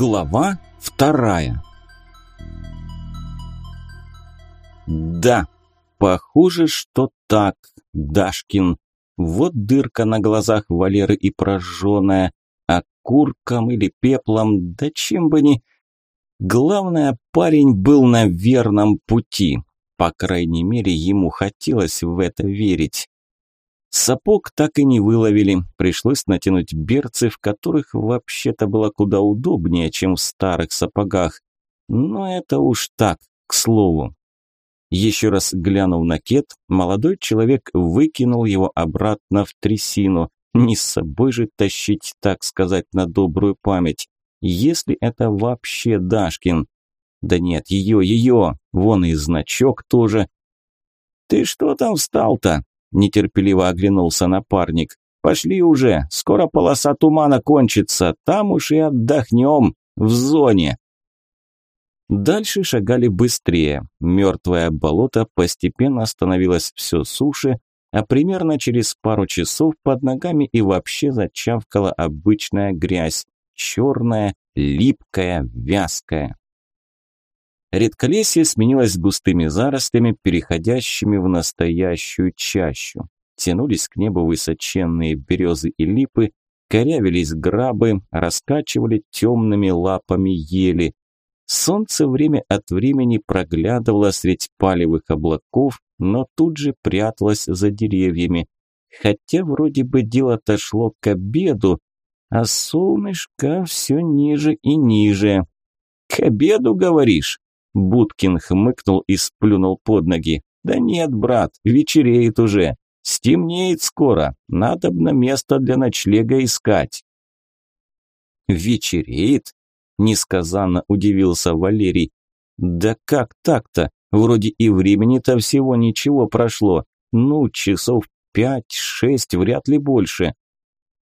Глава вторая Да, похоже, что так, Дашкин. Вот дырка на глазах Валеры и прожженная, а курком или пеплом, да чем бы ни... Главное, парень был на верном пути. По крайней мере, ему хотелось в это верить. Сапог так и не выловили, пришлось натянуть берцы, в которых вообще-то было куда удобнее, чем в старых сапогах. Но это уж так, к слову. Еще раз глянув на кет, молодой человек выкинул его обратно в трясину. Не с собой же тащить, так сказать, на добрую память. Если это вообще Дашкин. Да нет, ее, ее, вон и значок тоже. «Ты что там встал-то?» Нетерпеливо оглянулся напарник. Пошли уже, скоро полоса тумана кончится, там уж и отдохнем, в зоне. Дальше шагали быстрее. Мертвое болото постепенно становилось все суше, а примерно через пару часов под ногами и вообще зачавкала обычная грязь, черная, липкая, вязкая. Редколесье сменилось густыми зарослями, переходящими в настоящую чащу. Тянулись к небу высоченные березы и липы, корявились грабы, раскачивали темными лапами ели. Солнце время от времени проглядывало средь палевых облаков, но тут же пряталось за деревьями. Хотя вроде бы дело-то шло к обеду, а солнышко все ниже и ниже. «К обеду, говоришь?» Будкин хмыкнул и сплюнул под ноги. «Да нет, брат, вечереет уже. Стемнеет скоро. Надо бы на место для ночлега искать». «Вечереет?» – несказанно удивился Валерий. «Да как так-то? Вроде и времени-то всего ничего прошло. Ну, часов пять-шесть, вряд ли больше».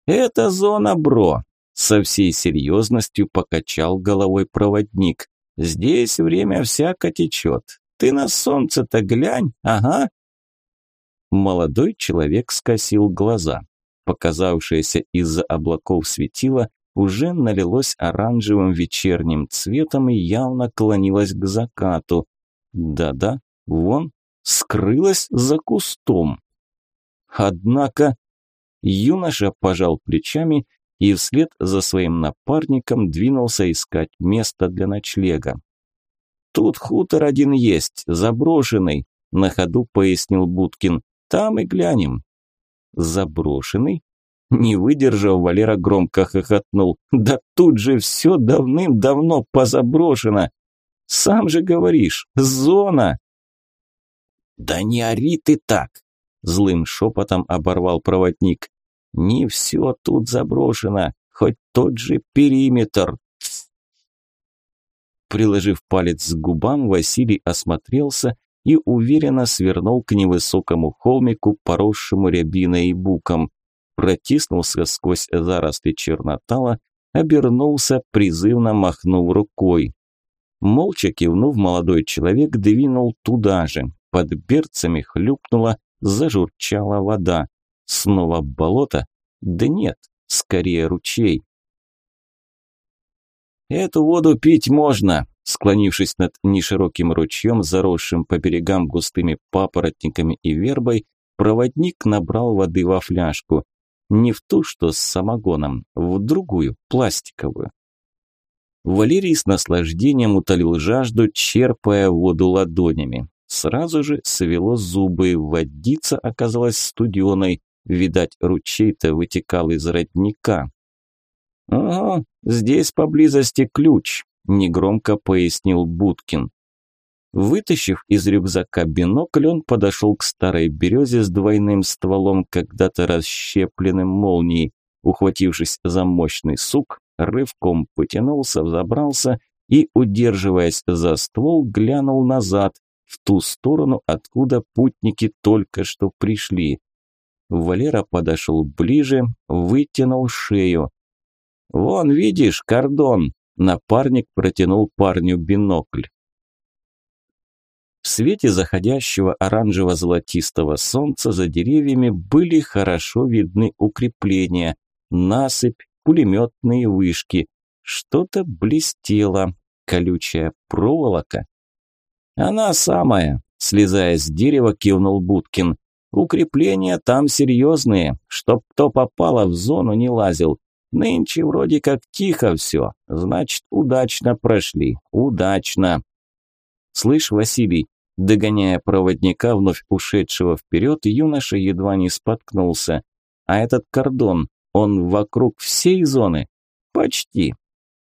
«Это зона, бро!» – со всей серьезностью покачал головой проводник. Здесь время всяко течет. Ты на солнце-то глянь, ага. Молодой человек скосил глаза. Показавшееся из-за облаков светило уже налилось оранжевым вечерним цветом и явно клонилось к закату. Да-да, вон, скрылась за кустом. Однако юноша пожал плечами и вслед за своим напарником двинулся искать место для ночлега. «Тут хутор один есть, заброшенный», – на ходу пояснил Будкин. «Там и глянем». «Заброшенный?» Не выдержав, Валера громко хохотнул. «Да тут же все давным-давно позаброшено! Сам же говоришь, зона!» «Да не ори ты так!» Злым шепотом оборвал проводник. Не все тут заброшено, хоть тот же периметр. Приложив палец к губам, Василий осмотрелся и уверенно свернул к невысокому холмику, поросшему рябиной и буком. Протиснулся сквозь заросли чернотала, обернулся, призывно махнув рукой. Молча кивнув, молодой человек двинул туда же. Под берцами хлюпнула, зажурчала вода. Снова болото? Да нет, скорее ручей. «Эту воду пить можно», склонившись над нешироким ручьем, заросшим по берегам густыми папоротниками и вербой, проводник набрал воды во фляжку. Не в ту, что с самогоном, в другую, пластиковую. Валерий с наслаждением утолил жажду, черпая воду ладонями. Сразу же свело зубы, водица оказалась студеной, Видать, ручей-то вытекал из родника. «Ага, здесь поблизости ключ», – негромко пояснил Будкин. Вытащив из рюкзака бинокль, он подошел к старой березе с двойным стволом, когда-то расщепленным молнией. Ухватившись за мощный сук, рывком потянулся, взобрался и, удерживаясь за ствол, глянул назад, в ту сторону, откуда путники только что пришли. Валера подошел ближе, вытянул шею. «Вон, видишь, кордон!» Напарник протянул парню бинокль. В свете заходящего оранжево-золотистого солнца за деревьями были хорошо видны укрепления, насыпь, пулеметные вышки. Что-то блестело, колючая проволока. Она самая, слезая с дерева, кивнул Будкин. Укрепления там серьезные, чтоб кто попало в зону не лазил. Нынче вроде как тихо все, значит, удачно прошли, удачно. Слышь, Василий, догоняя проводника, вновь ушедшего вперед, юноша едва не споткнулся. А этот кордон, он вокруг всей зоны? Почти.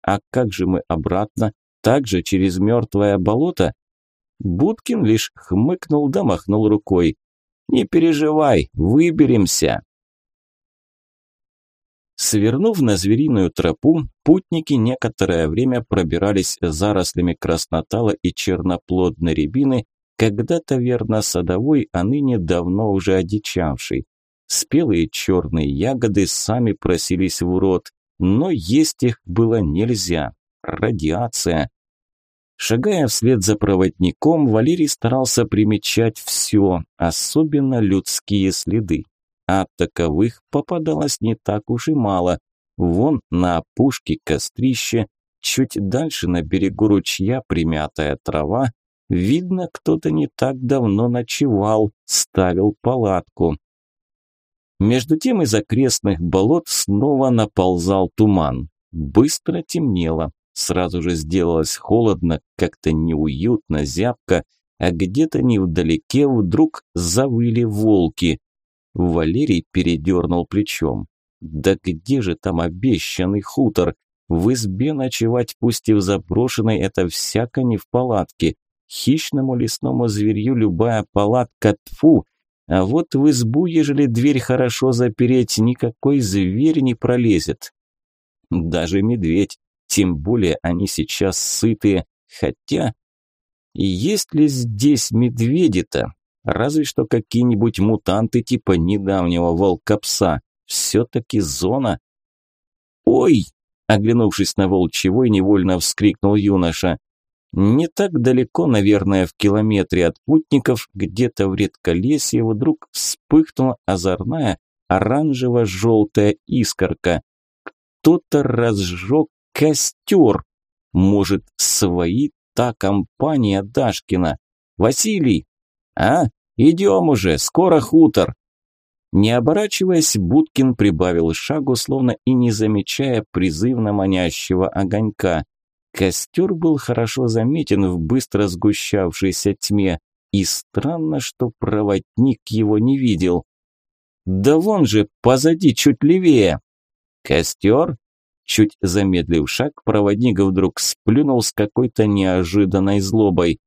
А как же мы обратно? Также через мертвое болото? Будкин лишь хмыкнул да махнул рукой. «Не переживай, выберемся!» Свернув на звериную тропу, путники некоторое время пробирались зарослями краснотала и черноплодной рябины, когда-то верно садовой, а ныне давно уже одичавший. Спелые черные ягоды сами просились в рот, но есть их было нельзя. Радиация. Шагая вслед за проводником, Валерий старался примечать все, особенно людские следы. А таковых попадалось не так уж и мало. Вон на опушке кострище, чуть дальше на берегу ручья примятая трава. Видно, кто-то не так давно ночевал, ставил палатку. Между тем из окрестных болот снова наползал туман. Быстро темнело, сразу же сделалось холодно, как-то неуютно, зябко, а где-то невдалеке вдруг завыли волки. Валерий передернул плечом. Да где же там обещанный хутор? В избе ночевать, пусть и в заброшенной, это всяко не в палатке. Хищному лесному зверью любая палатка тфу, а вот в избу, ежели дверь хорошо запереть, никакой зверь не пролезет. Даже медведь, тем более они сейчас сытые, хотя... Есть ли здесь медведи-то? Разве что какие-нибудь мутанты типа недавнего волкопса. Все-таки зона. «Ой!» – оглянувшись на волчьего, невольно вскрикнул юноша. Не так далеко, наверное, в километре от путников, где-то в редколесье вдруг вспыхнула озорная оранжево-желтая искорка. Кто-то разжег костер. Может, свои та компания Дашкина. Василий! А? Идем уже, скоро хутор. Не оборачиваясь, Будкин прибавил шагу, словно и не замечая призывно манящего огонька. Костер был хорошо заметен в быстро сгущавшейся тьме, и странно, что проводник его не видел. «Да вон же, позади, чуть левее!» «Костер?» Чуть замедлив шаг, проводник вдруг сплюнул с какой-то неожиданной злобой.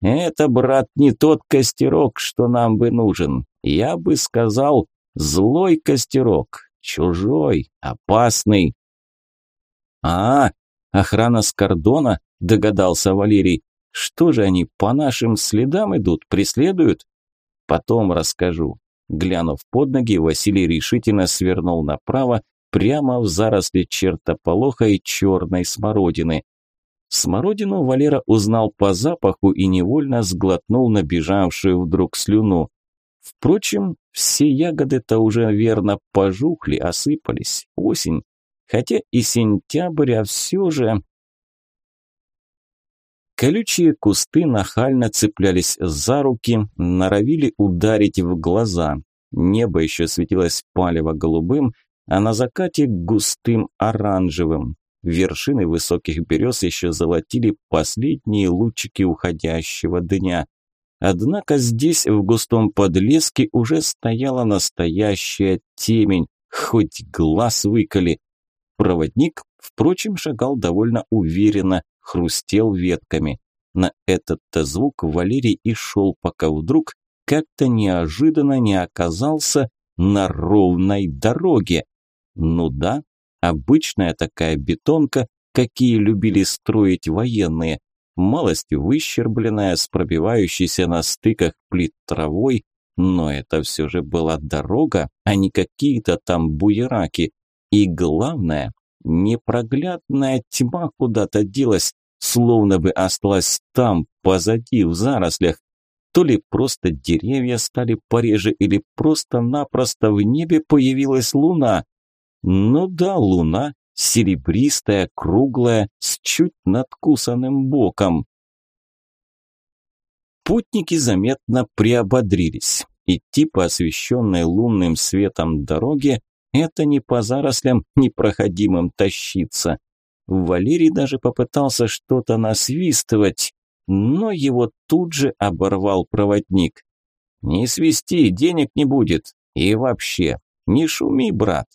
«Это, брат, не тот костерок, что нам бы нужен. Я бы сказал, злой костерок, чужой, опасный». «А, Охрана с кордона, догадался Валерий. Что же они по нашим следам идут, преследуют? Потом расскажу. Глянув под ноги, Василий решительно свернул направо, прямо в заросли чертополоха и черной смородины. Смородину Валера узнал по запаху и невольно сглотнул набежавшую вдруг слюну. Впрочем, все ягоды-то уже верно пожухли, осыпались. Осень хотя и сентябрь, а все же... Колючие кусты нахально цеплялись за руки, норовили ударить в глаза. Небо еще светилось палево-голубым, а на закате густым оранжевым. Вершины высоких берез еще золотили последние лучики уходящего дня. Однако здесь, в густом подлеске, уже стояла настоящая темень, хоть глаз выколи. Проводник, впрочем, шагал довольно уверенно, хрустел ветками. На этот-то звук Валерий и шел, пока вдруг как-то неожиданно не оказался на ровной дороге. Ну да, обычная такая бетонка, какие любили строить военные, малость выщербленная, с пробивающейся на стыках плит травой, но это все же была дорога, а не какие-то там буераки. И главное, непроглядная тьма куда-то делась, словно бы осталась там, позади, в зарослях. То ли просто деревья стали пореже, или просто-напросто в небе появилась луна. Ну да, луна, серебристая, круглая, с чуть надкусанным боком. Путники заметно приободрились. Идти по освещенной лунным светом дороге – это не по зарослям непроходимым тащиться. Валерий даже попытался что-то насвистывать, но его тут же оборвал проводник. «Не свисти, денег не будет. И вообще, не шуми, брат».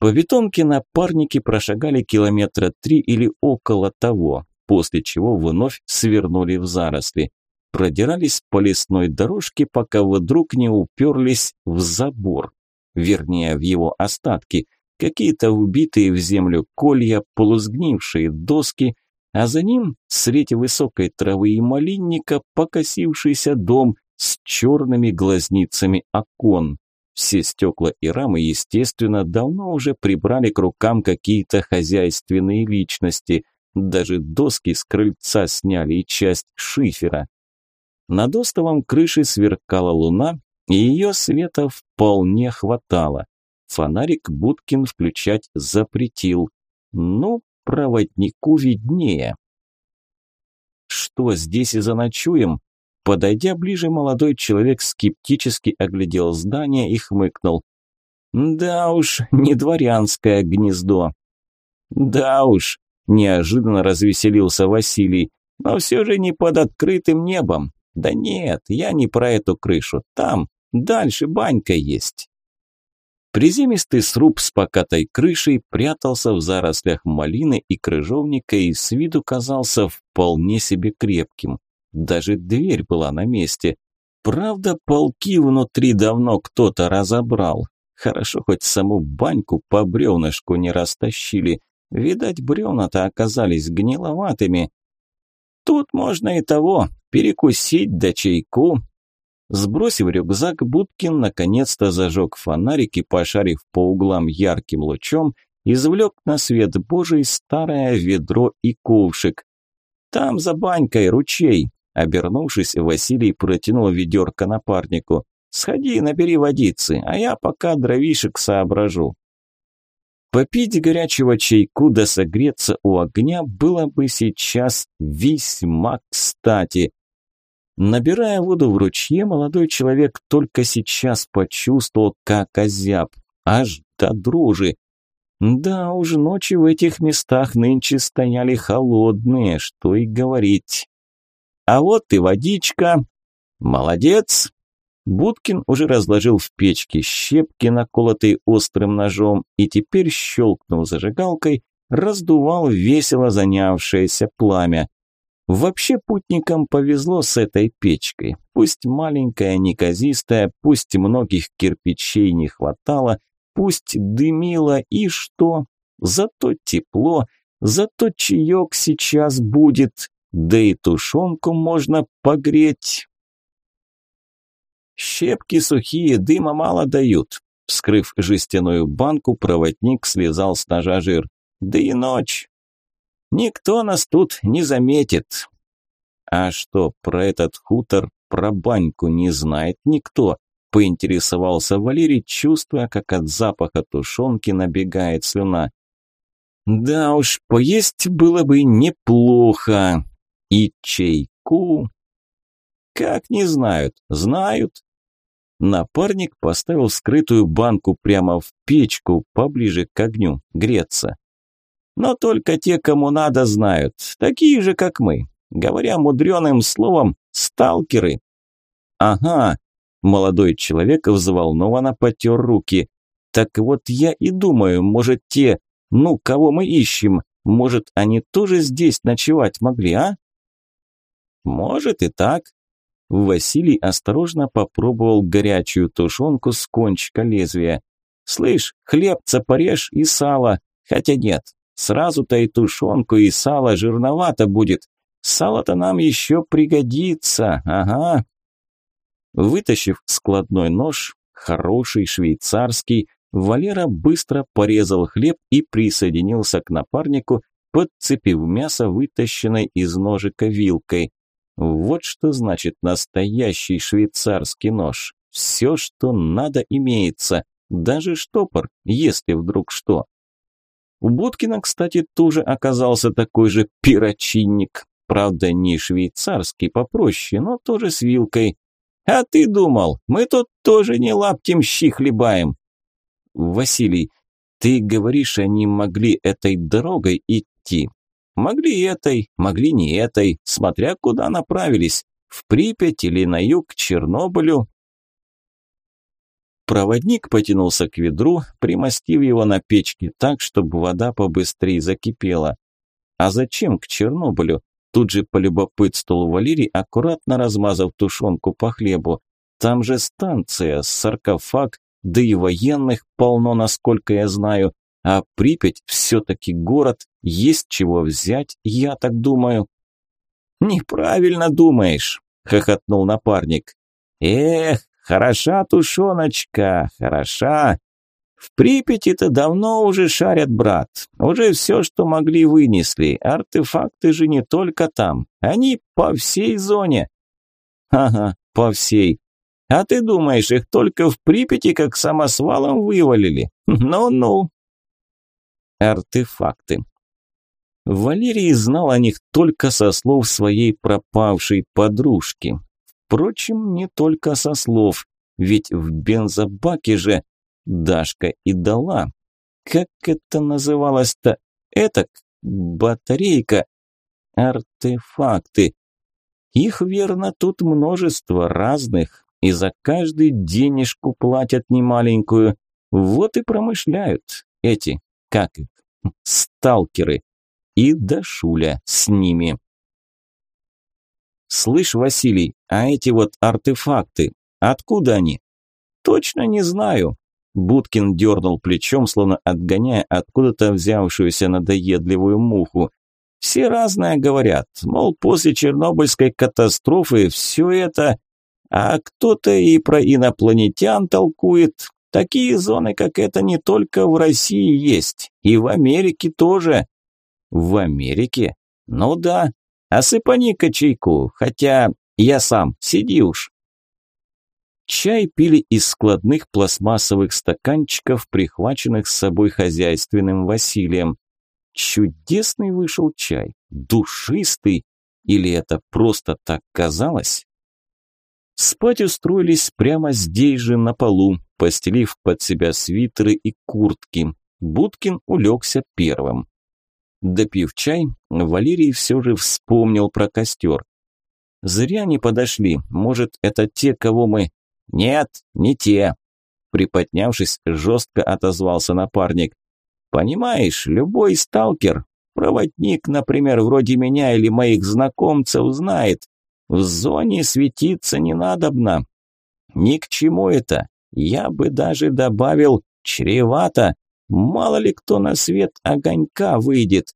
По бетонке напарники прошагали километра три или около того, после чего вновь свернули в заросли. Продирались по лесной дорожке, пока вдруг не уперлись в забор, вернее, в его остатки, какие-то убитые в землю колья, полусгнившие доски, а за ним, среди высокой травы и малинника, покосившийся дом с черными глазницами окон. Все стекла и рамы, естественно, давно уже прибрали к рукам какие-то хозяйственные личности. Даже доски с крыльца сняли и часть шифера. Над островом крыши сверкала луна, и ее света вполне хватало. Фонарик Будкин включать запретил. Ну, проводнику виднее. Что, здесь и заночуем? Подойдя ближе, молодой человек скептически оглядел здание и хмыкнул. «Да уж, не дворянское гнездо». «Да уж», – неожиданно развеселился Василий, «но все же не под открытым небом. Да нет, я не про эту крышу. Там, дальше банька есть». Приземистый сруб с покатой крышей прятался в зарослях малины и крыжовника и с виду казался вполне себе крепким. Даже дверь была на месте. Правда, полки внутри давно кто-то разобрал. Хорошо, хоть саму баньку по бревнышку не растащили. Видать, бревна-то оказались гниловатыми. Тут можно и того, перекусить до чайку, Сбросив рюкзак, Будкин наконец-то зажег фонарик и, пошарив по углам ярким лучом, извлек на свет Божий старое ведро и ковшик. «Там за банькой ручей!» Обернувшись, Василий протянул ведерко напарнику. «Сходи, набери водицы, а я пока дровишек соображу». Попить горячего чайку да согреться у огня было бы сейчас весьма кстати. Набирая воду в ручье, молодой человек только сейчас почувствовал, как озяб, аж до дрожи. Да уж, ночи в этих местах нынче стояли холодные, что и говорить. А вот и водичка. Молодец. Будкин уже разложил в печке щепки, наколотые острым ножом, и теперь, щелкнув зажигалкой, раздувал весело занявшееся пламя. Вообще путникам повезло с этой печкой. Пусть маленькая, неказистая, пусть многих кирпичей не хватало, пусть дымило и что? Зато тепло, зато чаек сейчас будет, да и тушенку можно погреть. Щепки сухие, дыма мало дают. Вскрыв жестяную банку, проводник слезал с ножа жир. Да и ночь. Никто нас тут не заметит. А что, про этот хутор, про баньку не знает никто? Поинтересовался Валерий, чувствуя, как от запаха тушенки набегает слюна. Да уж, поесть было бы неплохо. И чайку. Как не знают? Знают. Напарник поставил скрытую банку прямо в печку, поближе к огню, греться. Но только те, кому надо, знают, такие же, как мы. Говоря мудреным словом, сталкеры. Ага, молодой человек взволнованно потер руки. Так вот я и думаю, может те, ну, кого мы ищем, может они тоже здесь ночевать могли, а? Может и так. Василий осторожно попробовал горячую тушенку с кончика лезвия. «Слышь, хлебца порежь и сало. Хотя нет, Сразу-то и тушенку, и сало жирновато будет. Сало-то нам еще пригодится, ага. Вытащив складной нож, хороший швейцарский, Валера быстро порезал хлеб и присоединился к напарнику, подцепив мясо, вытащенной из ножика вилкой. Вот что значит настоящий швейцарский нож. Все, что надо, имеется. Даже штопор, если вдруг что. У Будкина, кстати, тоже оказался такой же пирочинник. Правда, не швейцарский, попроще, но тоже с вилкой. А ты думал, мы тут тоже не лаптем щи хлебаем. Василий, ты говоришь, они могли этой дорогой идти. Могли этой, могли не этой, смотря куда направились. В Припять или на юг к Чернобылю. Проводник потянулся к ведру, примостив его на печке так, чтобы вода побыстрее закипела. А зачем к Чернобылю? Тут же полюбопытствовал Валерий, аккуратно размазав тушенку по хлебу. Там же станция, саркофаг, да и военных полно, насколько я знаю. А Припять все-таки город, есть чего взять, я так думаю. «Неправильно думаешь», – хохотнул напарник. «Эх, хороша тушеночка, хороша. В Припяти-то давно уже шарят, брат. Уже все, что могли, вынесли. Артефакты же не только там. Они по всей зоне». «Ага, по всей. А ты думаешь, их только в Припяти как самосвалом вывалили? Ну-ну, артефакты. Валерий знал о них только со слов своей пропавшей подружки. Впрочем, не только со слов, ведь в бензобаке же Дашка и дала. Как это называлось-то? Этак, батарейка. Артефакты. Их, верно, тут множество разных, и за каждый денежку платят немаленькую. Вот и промышляют эти как их, сталкеры, и Дашуля с ними. «Слышь, Василий, а эти вот артефакты, откуда они?» «Точно не знаю», Будкин дернул плечом, словно отгоняя откуда-то взявшуюся надоедливую муху. «Все разное говорят, мол, после Чернобыльской катастрофы все это... А кто-то и про инопланетян толкует, Такие зоны, как эта, не только в России есть, и в Америке тоже. В Америке? Ну да. Осыпани-ка чайку, хотя я сам, сиди уж. Чай пили из складных пластмассовых стаканчиков, прихваченных с собой хозяйственным Василием. Чудесный вышел чай, душистый, или это просто так казалось? Спать устроились прямо здесь же на полу, постелив под себя свитеры и куртки. Будкин улегся первым. Допив чай, Валерий все же вспомнил про костер. «Зря не подошли. Может, это те, кого мы...» «Нет, не те!» Приподнявшись, жестко отозвался напарник. «Понимаешь, любой сталкер, проводник, например, вроде меня или моих знакомцев, знает, в зоне светиться не надобно. Ни к чему это. Я бы даже добавил чревато. Мало ли кто на свет огонька выйдет.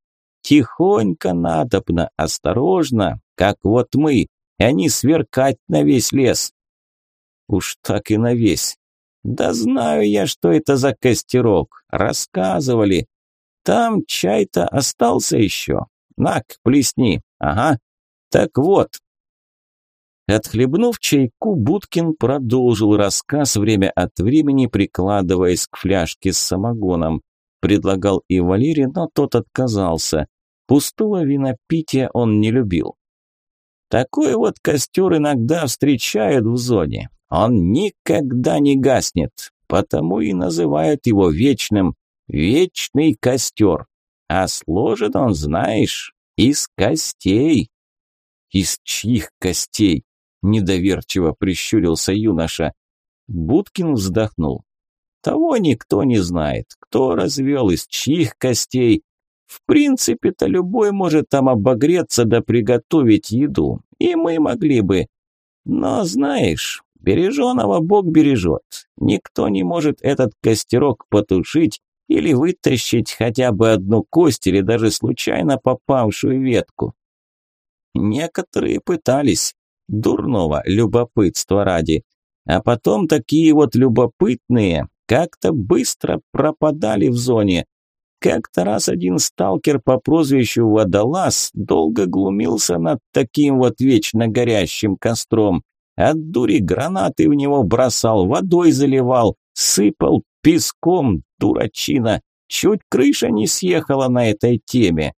Тихонько надобно, осторожно, как вот мы, а не сверкать на весь лес. Уж так и на весь. Да знаю я, что это за костерок. Рассказывали. Там чай-то остался еще. Нак, плесни. Ага. Так вот, Отхлебнув чайку, Будкин продолжил рассказ, время от времени прикладываясь к фляжке с самогоном. Предлагал и Валерий, но тот отказался. Пустого винопития он не любил. Такой вот костер иногда встречают в зоне. Он никогда не гаснет, потому и называют его вечным. Вечный костер. А сложен он, знаешь, из костей. Из чьих костей? Недоверчиво прищурился юноша. Будкин вздохнул. Того никто не знает, кто развел, из чьих костей. В принципе-то любой может там обогреться да приготовить еду, и мы могли бы. Но знаешь, береженого Бог бережет. Никто не может этот костерок потушить или вытащить хотя бы одну кость или даже случайно попавшую ветку. Некоторые пытались, Дурного любопытства ради. А потом такие вот любопытные как-то быстро пропадали в зоне. Как-то раз один сталкер по прозвищу Водолаз долго глумился над таким вот вечно горящим костром. От дури гранаты в него бросал, водой заливал, сыпал песком, дурачина. Чуть крыша не съехала на этой теме.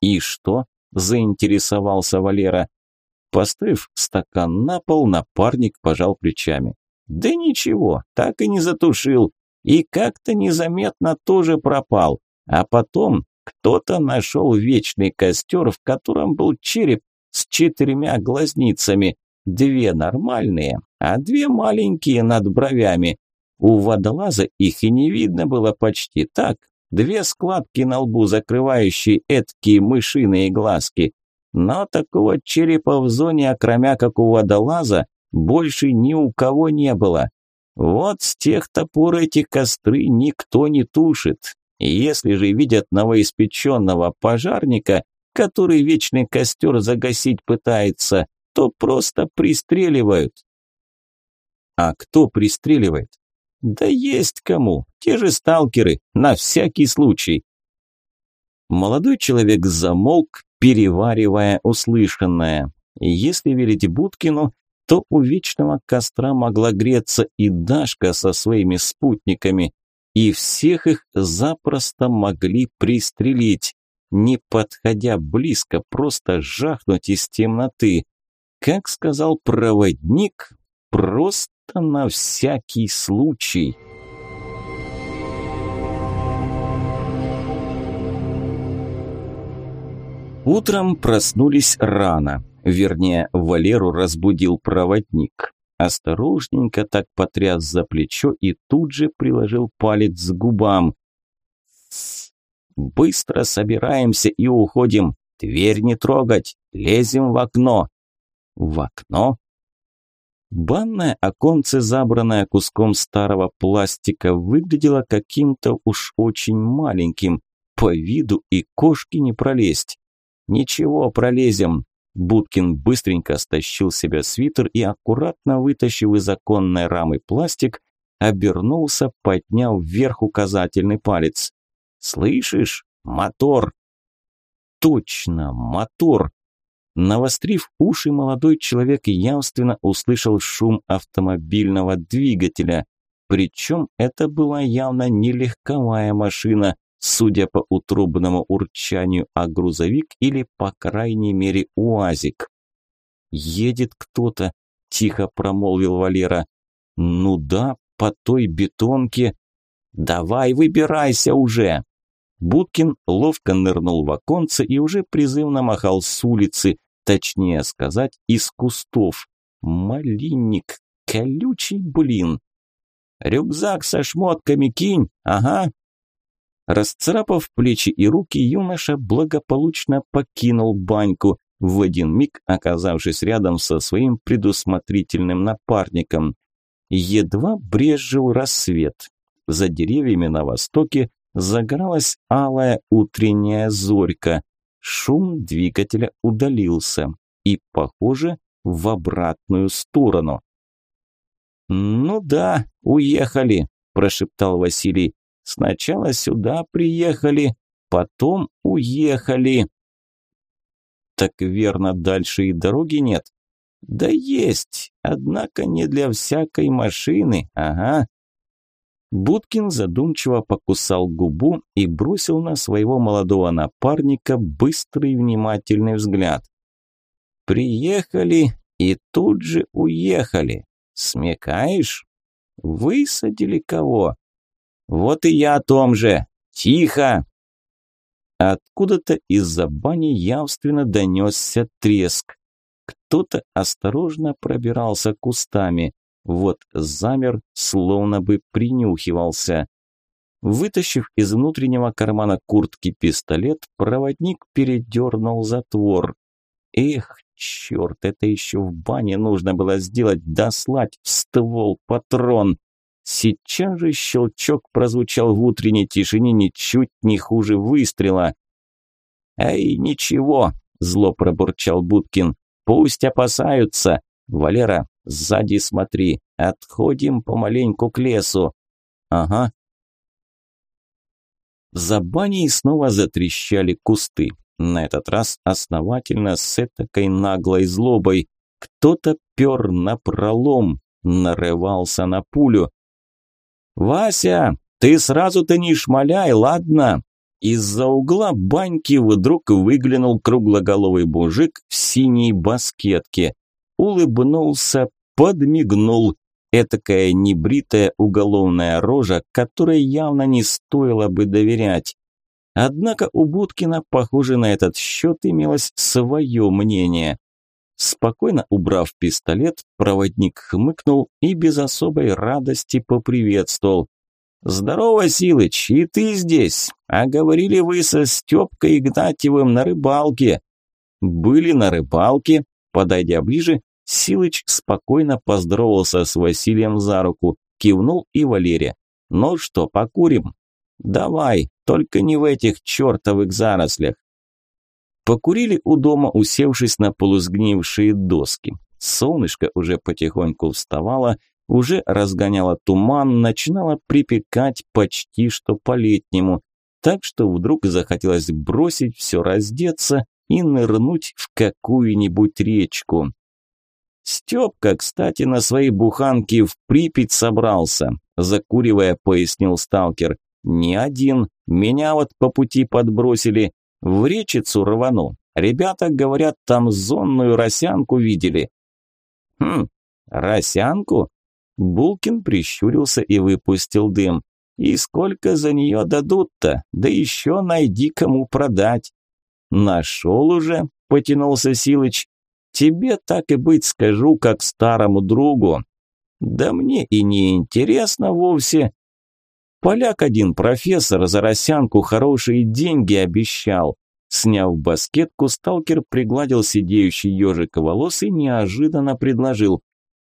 И что? Заинтересовался Валера. Поставив стакан на пол, напарник пожал плечами. Да ничего, так и не затушил. И как-то незаметно тоже пропал. А потом кто-то нашел вечный костер, в котором был череп с четырьмя глазницами. Две нормальные, а две маленькие над бровями. У водолаза их и не видно было почти так. Две складки на лбу, закрывающие эткие мышиные глазки. Но такого черепа в зоне, окромя как у водолаза, больше ни у кого не было. Вот с тех топор эти костры никто не тушит. Если же видят новоиспеченного пожарника, который вечный костер загасить пытается, то просто пристреливают. А кто пристреливает? Да есть кому, те же сталкеры, на всякий случай. Молодой человек замолк, переваривая услышанное. Если верить Будкину, то у вечного костра могла греться и Дашка со своими спутниками, и всех их запросто могли пристрелить, не подходя близко, просто жахнуть из темноты. Как сказал проводник, просто на всякий случай. Утром проснулись рано. Вернее, Валеру разбудил проводник. Осторожненько так потряс за плечо и тут же приложил палец к губам. «Быстро собираемся и уходим. Дверь не трогать. Лезем в окно». «В окно?» Банное оконце, забранное куском старого пластика, выглядело каким-то уж очень маленьким. По виду и кошки не пролезть. «Ничего, пролезем». Будкин быстренько стащил себя свитер и, аккуратно вытащив из оконной рамы пластик, обернулся, подняв вверх указательный палец. «Слышишь? Мотор!» «Точно, мотор!» Навострив уши, молодой человек явственно услышал шум автомобильного двигателя. Причем это была явно не легковая машина, судя по утробному урчанию, а грузовик или, по крайней мере, уазик. «Едет кто-то», – тихо промолвил Валера. «Ну да, по той бетонке». «Давай, выбирайся уже!» Будкин ловко нырнул в оконце и уже призывно махал с улицы, точнее сказать, из кустов. Малинник, колючий блин. «Рюкзак со шмотками кинь, ага!» Расцарапав плечи и руки, юноша благополучно покинул баньку, в один миг оказавшись рядом со своим предусмотрительным напарником. Едва брезжил рассвет. За деревьями на востоке загоралась алая утренняя зорька. Шум двигателя удалился и, похоже, в обратную сторону. «Ну да, уехали», – прошептал Василий. «Сначала сюда приехали, потом уехали». «Так верно, дальше и дороги нет?» «Да есть, однако не для всякой машины, ага». Будкин задумчиво покусал губу и бросил на своего молодого напарника быстрый внимательный взгляд. «Приехали и тут же уехали. Смекаешь? Высадили кого? Вот и я о том же. Тихо!» Откуда-то из-за бани явственно донесся треск. Кто-то осторожно пробирался кустами. Вот замер, словно бы принюхивался. Вытащив из внутреннего кармана куртки пистолет, проводник передернул затвор. Эх, черт, это еще в бане нужно было сделать, дослать в ствол патрон. Сейчас же щелчок прозвучал в утренней тишине ничуть не хуже выстрела. «Эй, ничего!» – зло пробурчал Будкин. «Пусть опасаются! Валера, Сзади смотри, отходим помаленьку к лесу. Ага. За баней снова затрещали кусты. На этот раз основательно с этакой наглой злобой. Кто-то пер на пролом, нарывался на пулю. «Вася, Ты сразу-то не шмаляй, ладно?» Из-за угла баньки вдруг выглянул круглоголовый мужик в синей баскетке. Улыбнулся, подмигнул. Этакая небритая уголовная рожа, которой явно не стоило бы доверять. Однако у Будкина, похоже, на этот счет имелось свое мнение. Спокойно убрав пистолет, проводник хмыкнул и без особой радости поприветствовал. «Здорово, Силыч, и ты здесь. А говорили вы со Степкой Игнатьевым на рыбалке». «Были на рыбалке?» Подойдя ближе, Силыч спокойно поздоровался с Василием за руку, кивнул и Валерия. «Ну что, покурим?» «Давай, только не в этих чертовых зарослях». Покурили у дома, усевшись на полусгнившие доски. Солнышко уже потихоньку вставало, уже разгоняло туман, начинало припекать почти что по-летнему, так что вдруг захотелось бросить все, раздеться и нырнуть в какую-нибудь речку. Степка, кстати, на своей буханке в Припять собрался, закуривая, пояснил сталкер. Не один, меня вот по пути подбросили, в речицу рвану. Ребята, говорят, там зонную росянку видели. Хм, росянку? Булкин прищурился и выпустил дым. И сколько за нее дадут-то? Да еще найди кому продать. Нашел уже, потянулся Силыч. Тебе так и быть скажу, как старому другу. Да мне и не интересно вовсе. Поляк один профессор за росянку хорошие деньги обещал. Сняв баскетку, сталкер пригладил сидеющий ежик волос и неожиданно предложил.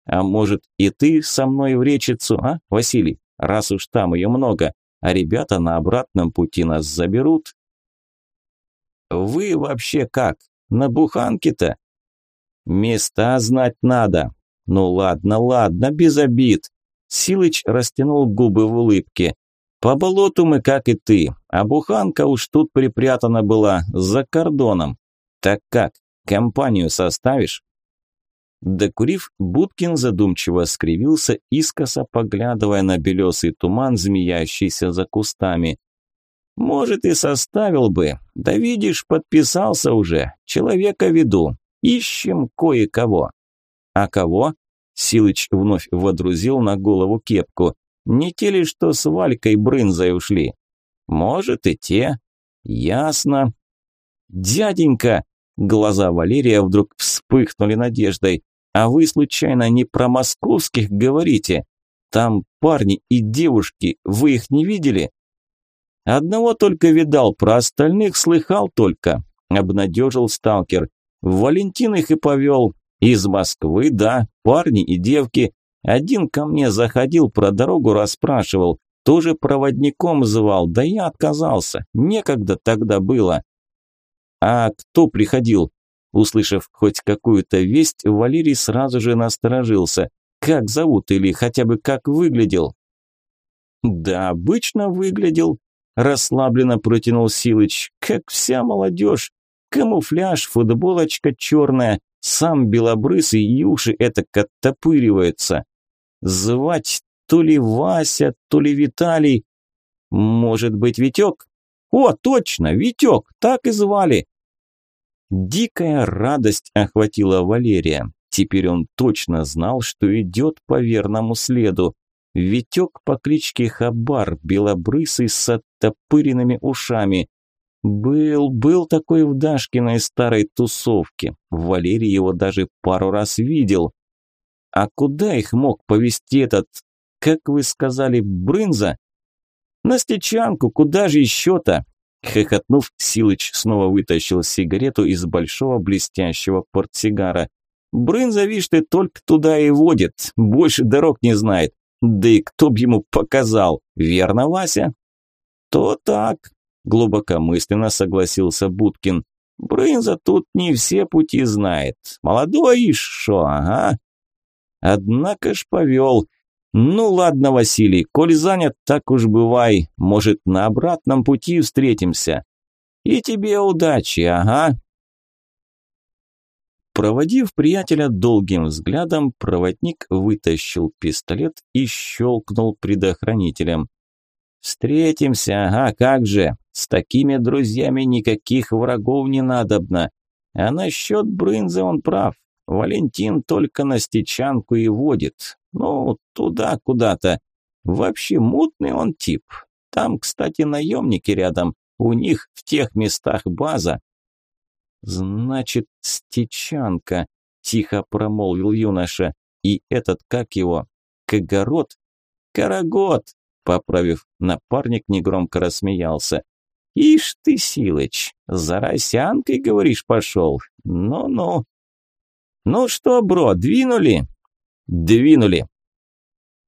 «А может, и ты со мной в речицу, а, Василий? Раз уж там ее много, а ребята на обратном пути нас заберут». «Вы вообще как? На буханке-то?» «Места знать надо». «Ну ладно, ладно, без обид». Силыч растянул губы в улыбке. По болоту мы, как и ты, а буханка уж тут припрятана была, за кордоном. Так как, компанию составишь?» Докурив, Будкин задумчиво скривился, искоса поглядывая на белесый туман, змеящийся за кустами. «Может, и составил бы. Да видишь, подписался уже. Человека веду. Ищем кое-кого». «А кого?» Силыч вновь водрузил на голову кепку. Не те ли, что с Валькой брынзой ушли? Может и те. Ясно. Дяденька! Глаза Валерия вдруг вспыхнули надеждой. А вы случайно не про московских говорите? Там парни и девушки, вы их не видели? Одного только видал, про остальных слыхал только, обнадежил сталкер. Валентин их и повел. Из Москвы, да, парни и девки. Один ко мне заходил, про дорогу расспрашивал, тоже проводником звал, да я отказался, некогда тогда было. А кто приходил? Услышав хоть какую-то весть, Валерий сразу же насторожился. Как зовут или хотя бы как выглядел? Да обычно выглядел, расслабленно протянул Силыч, как вся молодежь. Камуфляж, футболочка черная, сам белобрысый и уши это оттопыриваются. Звать то ли Вася, то ли Виталий. Может быть, Витек? О, точно, Витек, так и звали. Дикая радость охватила Валерия. Теперь он точно знал, что идет по верному следу. Витек по кличке Хабар, белобрысый с оттопыренными ушами. Был, был такой в Дашкиной старой тусовке. Валерий его даже пару раз видел. А куда их мог повести этот, как вы сказали, брынза? На стечанку, куда же еще-то? Хохотнув, Силыч снова вытащил сигарету из большого блестящего портсигара. Брынза, видишь ты, только туда и водит, больше дорог не знает. Да и кто б ему показал, верно, Вася? То так, глубокомысленно согласился Будкин. Брынза тут не все пути знает. Молодой и шо, ага. Однако ж повел. Ну ладно, Василий, коль занят, так уж бывай. Может, на обратном пути встретимся. И тебе удачи, ага. Проводив приятеля долгим взглядом, проводник вытащил пистолет и щелкнул предохранителем. Встретимся, ага, как же. С такими друзьями никаких врагов не надобно. А насчет брынзы он прав. Валентин только на стечанку и водит. Ну, туда куда-то. Вообще мутный он тип. Там, кстати, наемники рядом. У них в тех местах база. Значит, стечанка, тихо промолвил юноша. И этот, как его, Кагород? Карагод, поправив, напарник негромко рассмеялся. Ишь ты, Силыч, за росянкой, говоришь, пошел. Ну-ну. Ну что, бро, двинули? Двинули.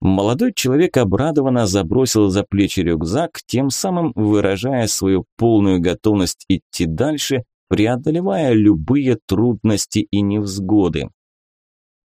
Молодой человек обрадованно забросил за плечи рюкзак, тем самым выражая свою полную готовность идти дальше, преодолевая любые трудности и невзгоды.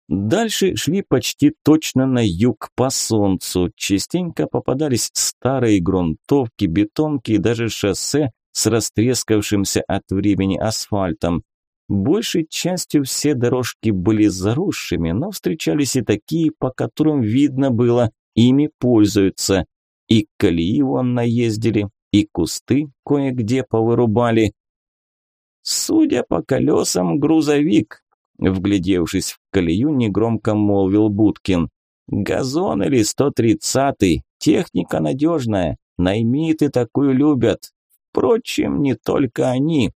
Дальше шли почти точно на юг по солнцу. Частенько попадались старые грунтовки, бетонки и даже шоссе с растрескавшимся от времени асфальтом. Большей частью все дорожки были заросшими, но встречались и такие, по которым видно было, ими пользуются. И колеи вон наездили, и кусты кое-где повырубали. Судя по колесам, грузовик, Вглядевшись в колею, негромко молвил Будкин. «Газон или 130-й? Техника надежная. Наймиты такую любят. Впрочем, не только они».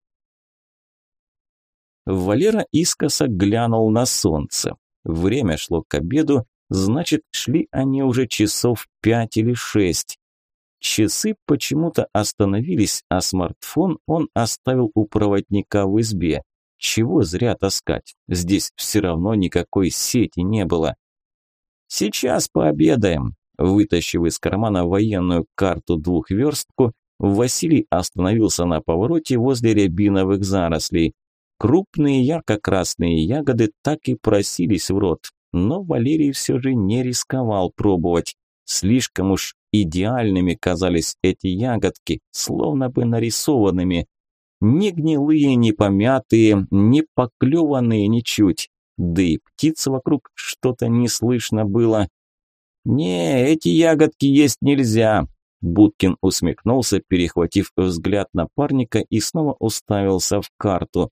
Валера искоса глянул на солнце. Время шло к обеду, значит, шли они уже часов пять или шесть. Часы почему-то остановились, а смартфон он оставил у проводника в избе. Чего зря таскать? Здесь все равно никакой сети не было. Сейчас пообедаем. Вытащив из кармана военную карту двухверстку, Василий остановился на повороте возле рябиновых зарослей. Крупные ярко-красные ягоды так и просились в рот, но Валерий все же не рисковал пробовать. Слишком уж идеальными казались эти ягодки, словно бы нарисованными. Ни гнилые, ни помятые, ни поклеванные ничуть. Да и птиц вокруг что-то не слышно было. «Не, эти ягодки есть нельзя», Будкин усмехнулся, перехватив взгляд напарника и снова уставился в карту.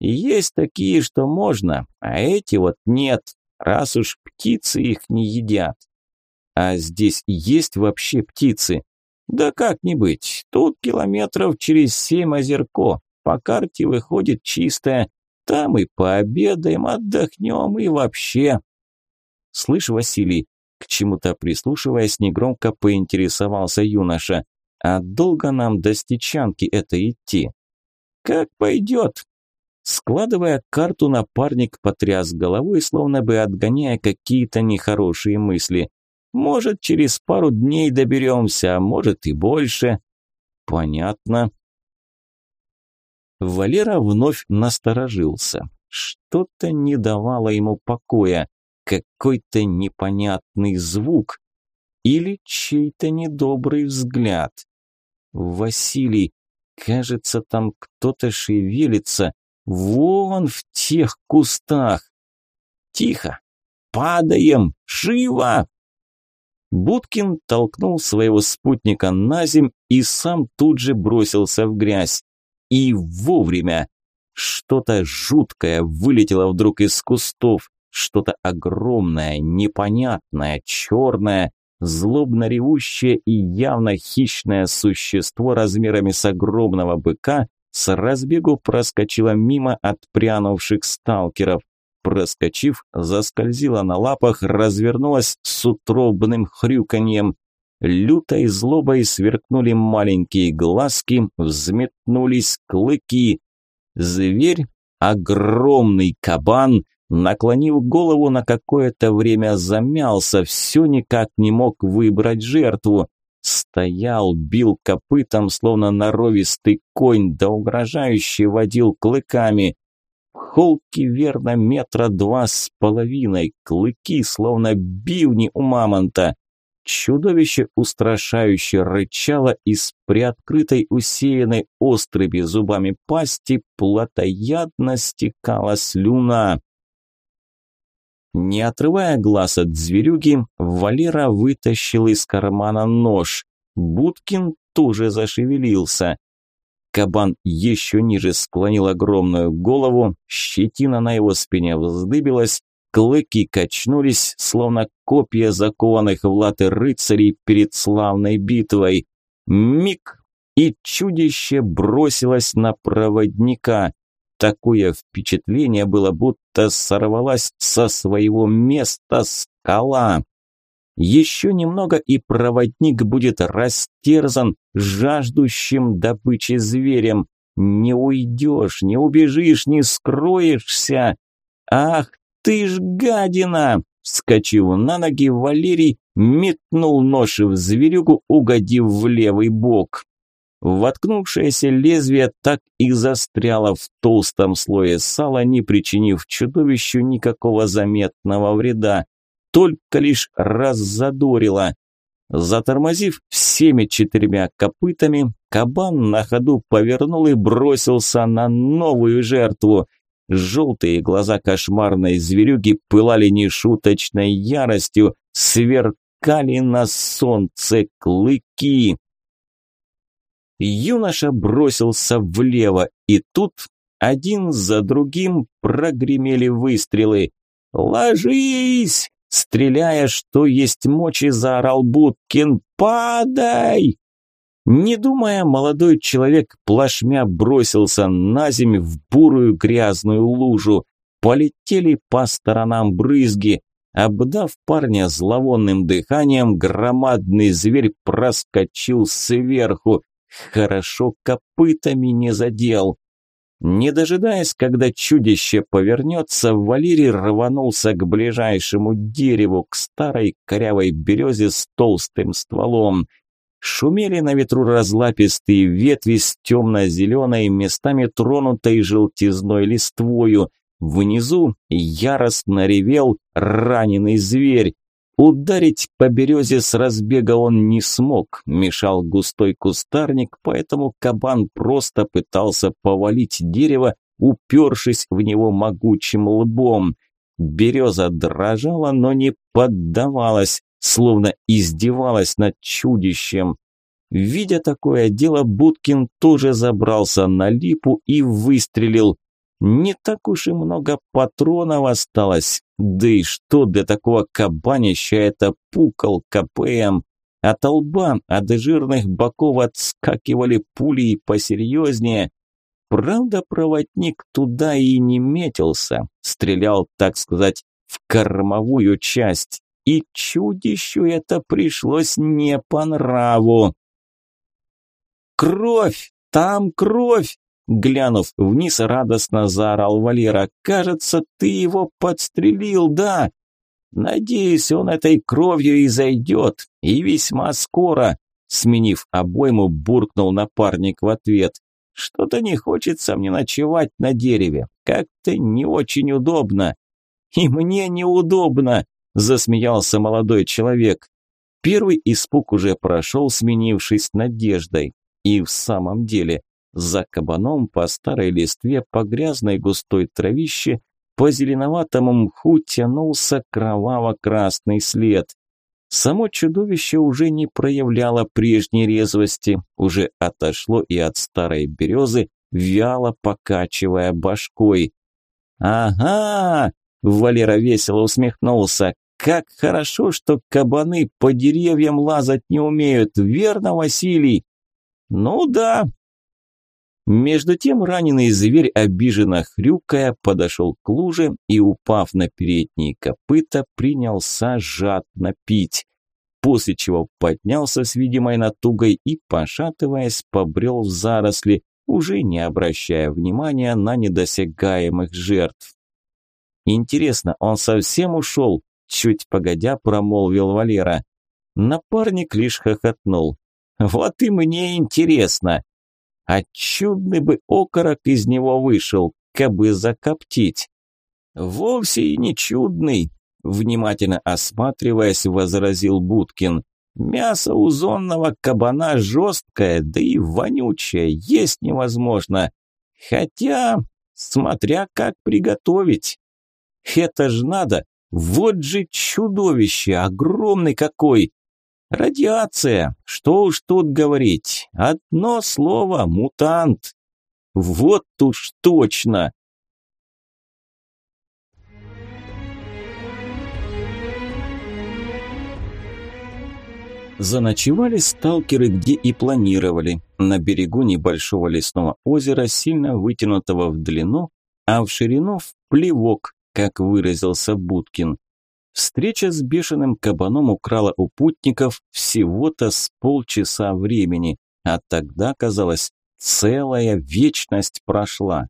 «Есть такие, что можно, а эти вот нет, раз уж птицы их не едят». «А здесь есть вообще птицы?» Да как не быть, тут километров через семь озерко, по карте выходит чистое, там и пообедаем, отдохнем и вообще. Слышь, Василий, к чему-то прислушиваясь, негромко поинтересовался юноша, а долго нам до стечанки это идти? Как пойдет. Складывая карту, напарник потряс головой, словно бы отгоняя какие-то нехорошие мысли. Может, через пару дней доберемся, а может и больше. Понятно. Валера вновь насторожился. Что-то не давало ему покоя. Какой-то непонятный звук. Или чей-то недобрый взгляд. Василий, кажется, там кто-то шевелится. Вон в тех кустах. Тихо. Падаем. Живо! Будкин толкнул своего спутника на земь и сам тут же бросился в грязь. И вовремя. Что-то жуткое вылетело вдруг из кустов, что-то огромное, непонятное, черное, злобно ревущее и явно хищное существо размерами с огромного быка с разбегу проскочило мимо отпрянувших сталкеров проскочив, заскользила на лапах, развернулась с утробным хрюканьем. Лютой злобой сверкнули маленькие глазки, взметнулись клыки. Зверь, огромный кабан, наклонив голову на какое-то время замялся, все никак не мог выбрать жертву. Стоял, бил копытом, словно норовистый конь, да угрожающе водил клыками. Холки верно метра два с половиной, клыки словно бивни у мамонта. Чудовище устрашающе рычало из приоткрытой, усеянной острыми зубами пасти плотоядно стекала слюна. Не отрывая глаз от зверюги, Валера вытащил из кармана нож. Будкин тоже зашевелился. Кабан еще ниже склонил огромную голову, щетина на его спине вздыбилась, клыки качнулись, словно копья закованных в латы рыцарей перед славной битвой. Миг, и чудище бросилось на проводника. Такое впечатление было, будто сорвалась со своего места скала. Еще немного, и проводник будет растерзан жаждущим добычи зверем. Не уйдешь, не убежишь, не скроешься. Ах ты ж гадина! Вскочив на ноги, Валерий метнул нож в зверюгу, угодив в левый бок. Воткнувшееся лезвие так и застряло в толстом слое сала, не причинив чудовищу никакого заметного вреда только лишь раззадорило. Затормозив всеми четырьмя копытами, кабан на ходу повернул и бросился на новую жертву. Желтые глаза кошмарной зверюги пылали нешуточной яростью, сверкали на солнце клыки. Юноша бросился влево, и тут один за другим прогремели выстрелы. «Ложись!» Стреляя, что есть мочи, заорал Будкин «Падай!». Не думая, молодой человек плашмя бросился на землю в бурую грязную лужу. Полетели по сторонам брызги. Обдав парня зловонным дыханием, громадный зверь проскочил сверху. Хорошо копытами не задел. Не дожидаясь, когда чудище повернется, Валерий рванулся к ближайшему дереву, к старой корявой березе с толстым стволом. Шумели на ветру разлапистые ветви с темно-зеленой, местами тронутой желтизной листвою. Внизу яростно ревел раненый зверь. Ударить по березе с разбега он не смог, мешал густой кустарник, поэтому кабан просто пытался повалить дерево, упершись в него могучим лбом. Береза дрожала, но не поддавалась, словно издевалась над чудищем. Видя такое дело, Будкин тоже забрался на липу и выстрелил. Не так уж и много патронов осталось. Да и что для такого кабанища это пукал КПМ? От лба, от жирных боков отскакивали пули и посерьезнее. Правда, проводник туда и не метился. Стрелял, так сказать, в кормовую часть. И чудищу это пришлось не по нраву. «Кровь! Там кровь!» Глянув вниз, радостно заорал Валера. «Кажется, ты его подстрелил, да?» «Надеюсь, он этой кровью и зайдет, и весьма скоро», сменив обойму, буркнул напарник в ответ. «Что-то не хочется мне ночевать на дереве, как-то не очень удобно». «И мне неудобно», засмеялся молодой человек. Первый испуг уже прошел, сменившись надеждой. И в самом деле, за кабаном по старой листве, по грязной густой травище, по зеленоватому мху тянулся кроваво-красный след. Само чудовище уже не проявляло прежней резвости, уже отошло и от старой березы, вяло покачивая башкой. «Ага!» – Валера весело усмехнулся. «Как хорошо, что кабаны по деревьям лазать не умеют, верно, Василий?» «Ну да, между тем раненый зверь, обиженно хрюкая, подошел к луже и, упав на передние копыта, принялся жадно пить. После чего поднялся с видимой натугой и, пошатываясь, побрел в заросли, уже не обращая внимания на недосягаемых жертв. «Интересно, он совсем ушел?» – чуть погодя промолвил Валера. Напарник лишь хохотнул. «Вот и мне интересно!» А чудный бы окорок из него вышел, кабы закоптить. Вовсе и не чудный, внимательно осматриваясь, возразил Будкин. Мясо у зонного кабана жесткое, да и вонючее, есть невозможно. Хотя, смотря как приготовить. Это ж надо, вот же чудовище, огромный какой. Радиация, что уж тут говорить, одно слово – мутант. Вот уж точно. Заночевали сталкеры где и планировали, на берегу небольшого лесного озера, сильно вытянутого в длину, а в ширину в плевок, как выразился Будкин. Встреча с бешеным кабаном украла у путников всего-то с полчаса времени, а тогда, казалось, целая вечность прошла.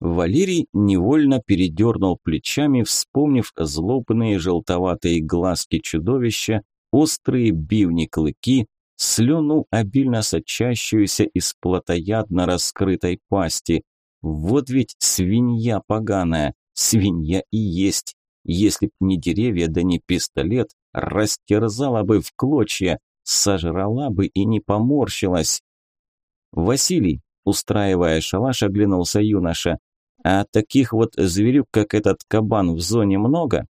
Валерий невольно передернул плечами, вспомнив злобные желтоватые глазки чудовища, острые бивни-клыки, слюну, обильно сочащуюся из плотоядно раскрытой пасти. Вот ведь свинья поганая, свинья и есть. Если б не деревья, да не пистолет, растерзала бы в клочья, сожрала бы и не поморщилась. Василий, устраивая шалаш, оглянулся юноша. А таких вот зверюк, как этот кабан, в зоне много?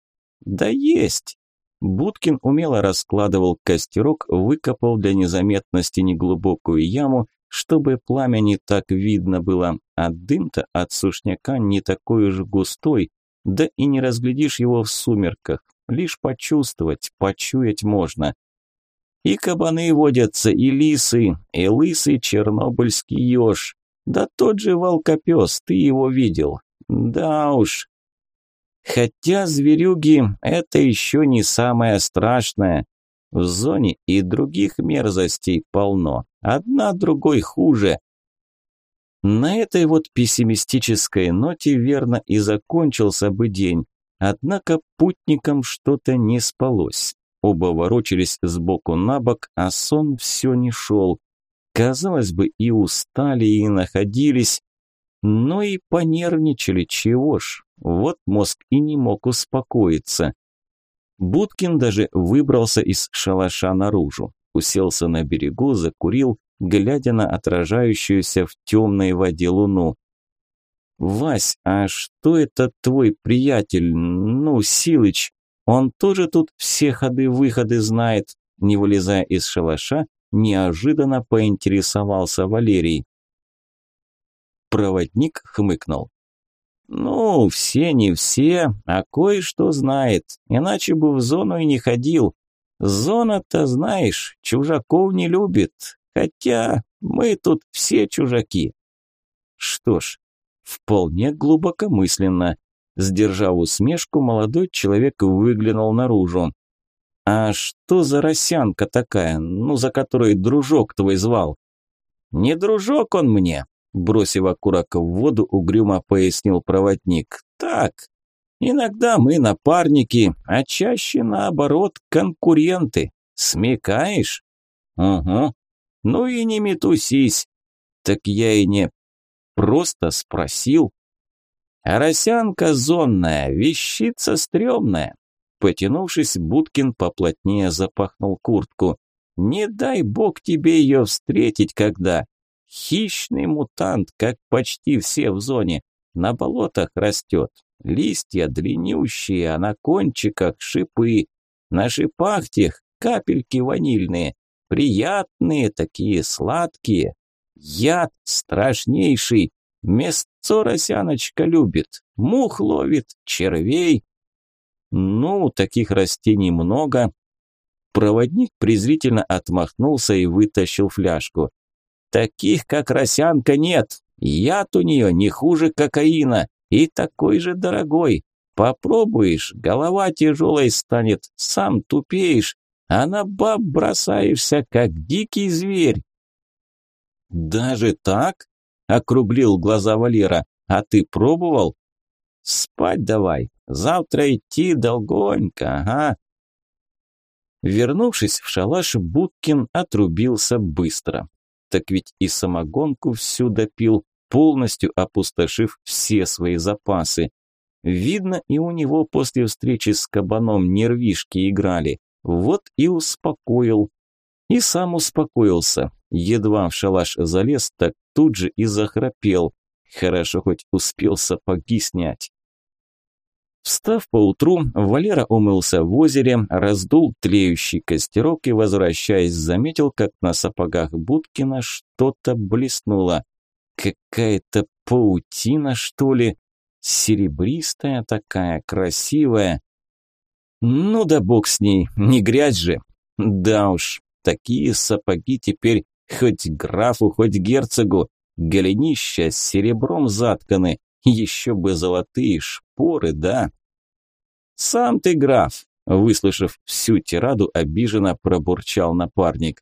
Да есть. Будкин умело раскладывал костерок, выкопал для незаметности неглубокую яму, чтобы пламя не так видно было, а дым-то от сушняка не такой уж густой, да и не разглядишь его в сумерках, лишь почувствовать, почуять можно. И кабаны водятся, и лисы, и лысый чернобыльский еж, да тот же волкопес, ты его видел. Да уж, Хотя зверюги – это еще не самое страшное. В зоне и других мерзостей полно. Одна другой хуже. На этой вот пессимистической ноте верно и закончился бы день. Однако путникам что-то не спалось. Оба ворочались сбоку на бок, а сон все не шел. Казалось бы, и устали, и находились, но и понервничали, чего ж. Вот мозг и не мог успокоиться. Будкин даже выбрался из шалаша наружу, уселся на берегу, закурил, глядя на отражающуюся в темной воде луну. «Вась, а что это твой приятель, ну, Силыч? Он тоже тут все ходы-выходы знает?» Не вылезая из шалаша, неожиданно поинтересовался Валерий. Проводник хмыкнул. «Ну, все не все, а кое-что знает, иначе бы в зону и не ходил. Зона-то, знаешь, чужаков не любит, хотя мы тут все чужаки». Что ж, вполне глубокомысленно. Сдержав усмешку, молодой человек выглянул наружу. «А что за росянка такая, ну, за которой дружок твой звал?» «Не дружок он мне, Бросив окурок в воду, угрюмо пояснил проводник. Так, иногда мы напарники, а чаще наоборот конкуренты. Смекаешь? Угу. Ну и не метусись. Так я и не... Просто спросил. Росянка зонная, вещица стрёмная. Потянувшись, Будкин поплотнее запахнул куртку. Не дай бог тебе ее встретить когда. Хищный мутант, как почти все в зоне. На болотах растет. Листья длиннющие, а на кончиках шипы. На шипах тех капельки ванильные. Приятные такие, сладкие. Яд страшнейший. Мясцо росяночка любит. Мух ловит, червей. Ну, таких растений много. Проводник презрительно отмахнулся и вытащил фляжку. Таких, как Росянка, нет. Яд у нее не хуже кокаина и такой же дорогой. Попробуешь, голова тяжелой станет, сам тупеешь, а на баб бросаешься, как дикий зверь. Даже так? Округлил глаза Валера. А ты пробовал? Спать давай. Завтра идти долгонько, ага. Вернувшись в шалаш, Будкин отрубился быстро так ведь и самогонку всю допил, полностью опустошив все свои запасы. Видно, и у него после встречи с кабаном нервишки играли. Вот и успокоил. И сам успокоился. Едва в шалаш залез, так тут же и захрапел. Хорошо хоть успел сапоги снять. Встав поутру, Валера умылся в озере, раздул тлеющий костерок и, возвращаясь, заметил, как на сапогах Будкина что-то блеснуло. Какая-то паутина, что ли? Серебристая такая, красивая. Ну да бог с ней, не грязь же. Да уж, такие сапоги теперь хоть графу, хоть герцогу. Голенища с серебром затканы, еще бы золотые шпоры, да. Сам ты граф, выслушав всю тираду, обиженно пробурчал напарник.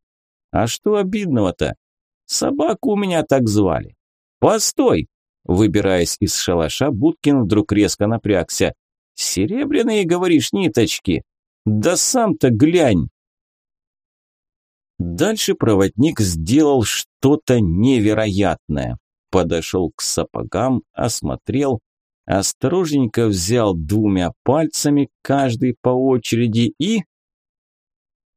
А что обидного-то? Собаку у меня так звали. Постой! Выбираясь из шалаша, Будкин вдруг резко напрягся. «Серебряные, говоришь, ниточки? Да сам-то глянь!» Дальше проводник сделал что-то невероятное. Подошел к сапогам, осмотрел, осторожненько взял двумя пальцами, каждый по очереди, и...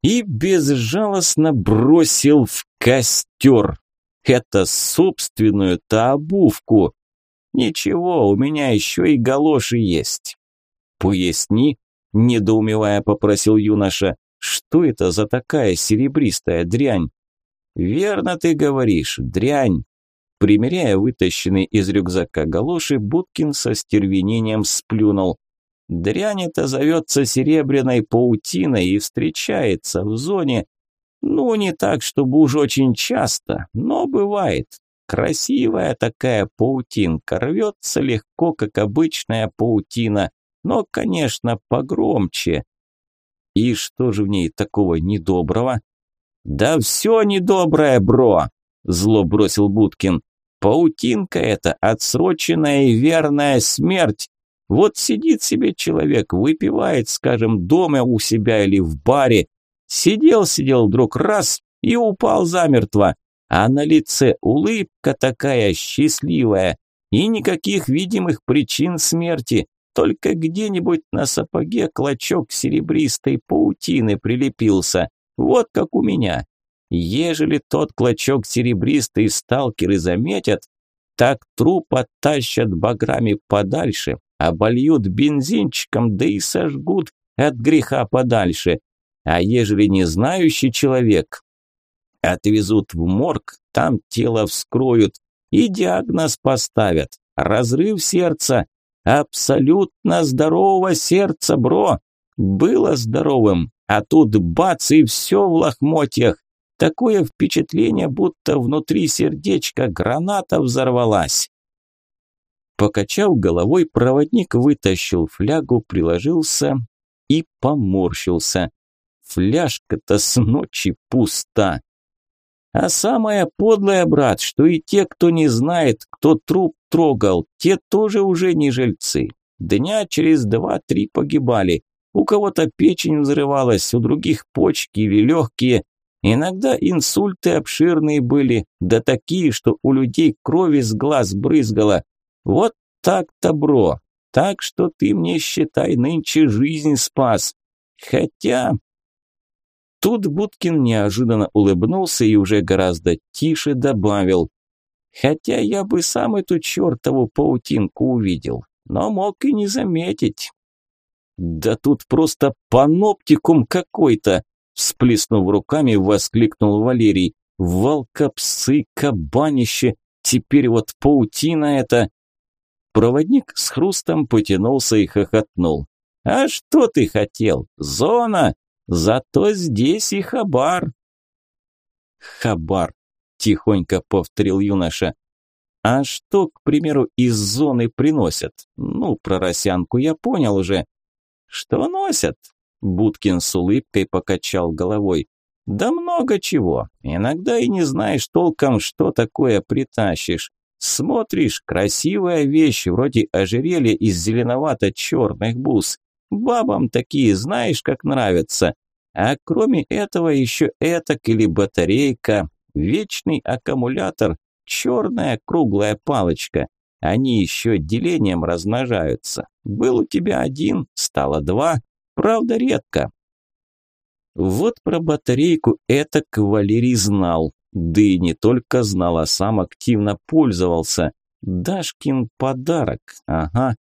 И безжалостно бросил в костер. Это собственную-то обувку. Ничего, у меня еще и галоши есть. Поясни, недоумевая попросил юноша, что это за такая серебристая дрянь? Верно ты говоришь, дрянь. Примеряя вытащенный из рюкзака галоши, Будкин со стервенением сплюнул. Дрянь это зовется серебряной паутиной и встречается в зоне, ну, не так, чтобы уж очень часто, но бывает. Красивая такая паутинка, рвется легко, как обычная паутина, но, конечно, погромче. И что же в ней такого недоброго? Да все недоброе, бро, зло бросил Будкин. Паутинка это отсроченная и верная смерть. Вот сидит себе человек, выпивает, скажем, дома у себя или в баре, сидел-сидел вдруг раз и упал замертво а на лице улыбка такая счастливая, и никаких видимых причин смерти, только где-нибудь на сапоге клочок серебристой паутины прилепился, вот как у меня. Ежели тот клочок серебристый сталкеры заметят, так труп оттащат баграми подальше, обольют бензинчиком, да и сожгут от греха подальше. А ежели не знающий человек, Отвезут в морг, там тело вскроют и диагноз поставят. Разрыв сердца. Абсолютно здорового сердца, бро. Было здоровым, а тут бац и все в лохмотьях. Такое впечатление, будто внутри сердечка граната взорвалась. Покачав головой, проводник вытащил флягу, приложился и поморщился. Фляжка-то с ночи пуста. А самое подлое, брат, что и те, кто не знает, кто труп трогал, те тоже уже не жильцы. Дня через два-три погибали. У кого-то печень взрывалась, у других почки или легкие. Иногда инсульты обширные были, да такие, что у людей крови с глаз брызгало. Вот так-то, бро. Так что ты мне, считай, нынче жизнь спас. Хотя Тут Будкин неожиданно улыбнулся и уже гораздо тише добавил. «Хотя я бы сам эту чертову паутинку увидел, но мог и не заметить». «Да тут просто паноптикум какой-то!» Всплеснув руками, воскликнул Валерий. «Волкопсы, кабанище! Теперь вот паутина эта!» Проводник с хрустом потянулся и хохотнул. «А что ты хотел? Зона! Зато здесь и хабар. Хабар, тихонько повторил юноша. А что, к примеру, из зоны приносят? Ну, про росянку я понял уже. Что носят? Будкин с улыбкой покачал головой. Да много чего. Иногда и не знаешь толком, что такое притащишь. Смотришь, красивая вещь, вроде ожерелья из зеленовато-черных бус. Бабам такие, знаешь, как нравятся. А кроме этого еще этак или батарейка, вечный аккумулятор, черная круглая палочка. Они еще делением размножаются. Был у тебя один, стало два, правда редко. Вот про батарейку это Валерий знал. Да и не только знал, а сам активно пользовался. Дашкин подарок, ага.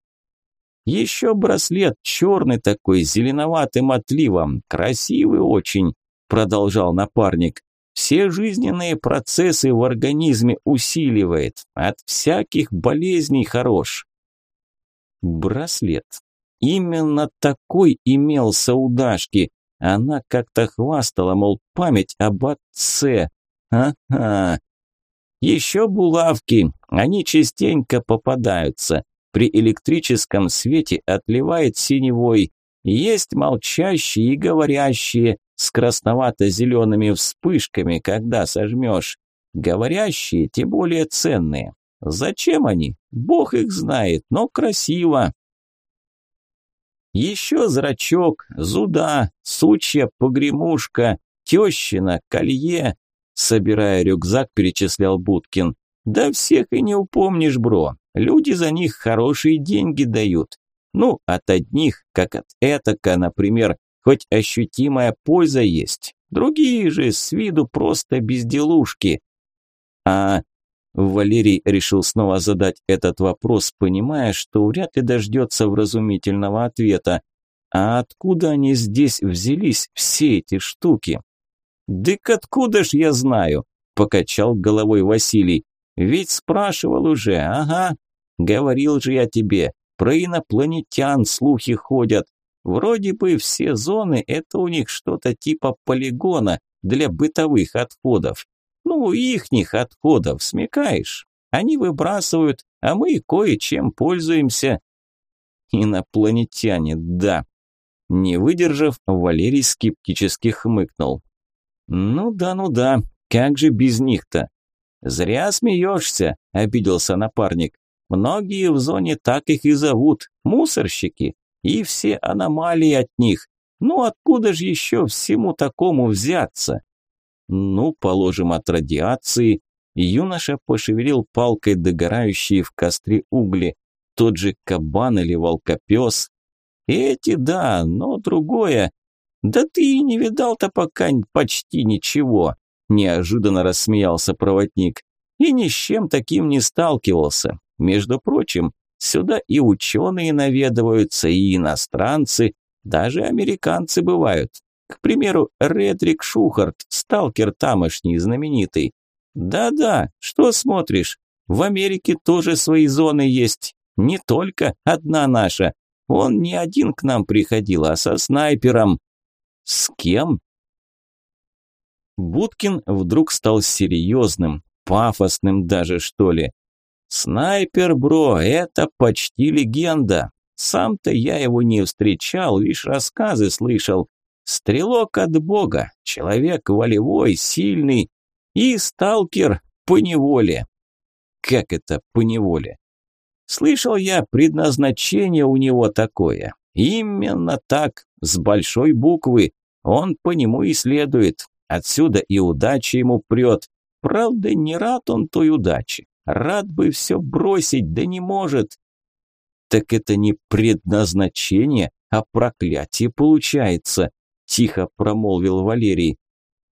Еще браслет черный такой, зеленоватым отливом, красивый очень, продолжал напарник. Все жизненные процессы в организме усиливает, от всяких болезней хорош. Браслет. Именно такой имелся у Дашки. Она как-то хвастала, мол, память об отце. Ага. Еще булавки, они частенько попадаются. При электрическом свете отливает синевой. Есть молчащие и говорящие с красновато-зелеными вспышками, когда сожмешь. Говорящие тем более ценные. Зачем они? Бог их знает, но красиво. Еще зрачок, зуда, сучья погремушка, тещина, колье. Собирая рюкзак, перечислял Будкин. Да всех и не упомнишь, бро. Люди за них хорошие деньги дают. Ну, от одних, как от этака, например, хоть ощутимая польза есть. Другие же с виду просто безделушки. А Валерий решил снова задать этот вопрос, понимая, что вряд ли дождется вразумительного ответа. А откуда они здесь взялись, все эти штуки? «Дык откуда ж я знаю?» – покачал головой Василий. «Ведь спрашивал уже, ага. Говорил же я тебе, про инопланетян слухи ходят. Вроде бы все зоны – это у них что-то типа полигона для бытовых отходов. Ну, ихних отходов, смекаешь? Они выбрасывают, а мы кое-чем пользуемся. Инопланетяне, да. Не выдержав, Валерий скептически хмыкнул. Ну да, ну да, как же без них-то? Зря смеешься, обиделся напарник. Многие в зоне так их и зовут, мусорщики, и все аномалии от них. Ну откуда же еще всему такому взяться? Ну, положим, от радиации. Юноша пошевелил палкой догорающие в костре угли. Тот же кабан или волкопес. Эти да, но другое. Да ты и не видал-то пока почти ничего. Неожиданно рассмеялся проводник. И ни с чем таким не сталкивался. Между прочим, сюда и ученые наведываются, и иностранцы, даже американцы бывают. К примеру, Редрик Шухарт, сталкер тамошний, знаменитый. Да-да, что смотришь? В Америке тоже свои зоны есть. Не только одна наша. Он не один к нам приходил, а со снайпером. С кем? Будкин вдруг стал серьезным, пафосным даже, что ли. Снайпер, бро, это почти легенда. Сам-то я его не встречал, лишь рассказы слышал. Стрелок от бога, человек волевой, сильный и сталкер по неволе. Как это по неволе? Слышал я, предназначение у него такое. Именно так, с большой буквы. Он по нему и следует. Отсюда и удача ему прет. Правда, не рад он той удачи. Рад бы все бросить, да не может. Так это не предназначение, а проклятие получается тихо промолвил Валерий.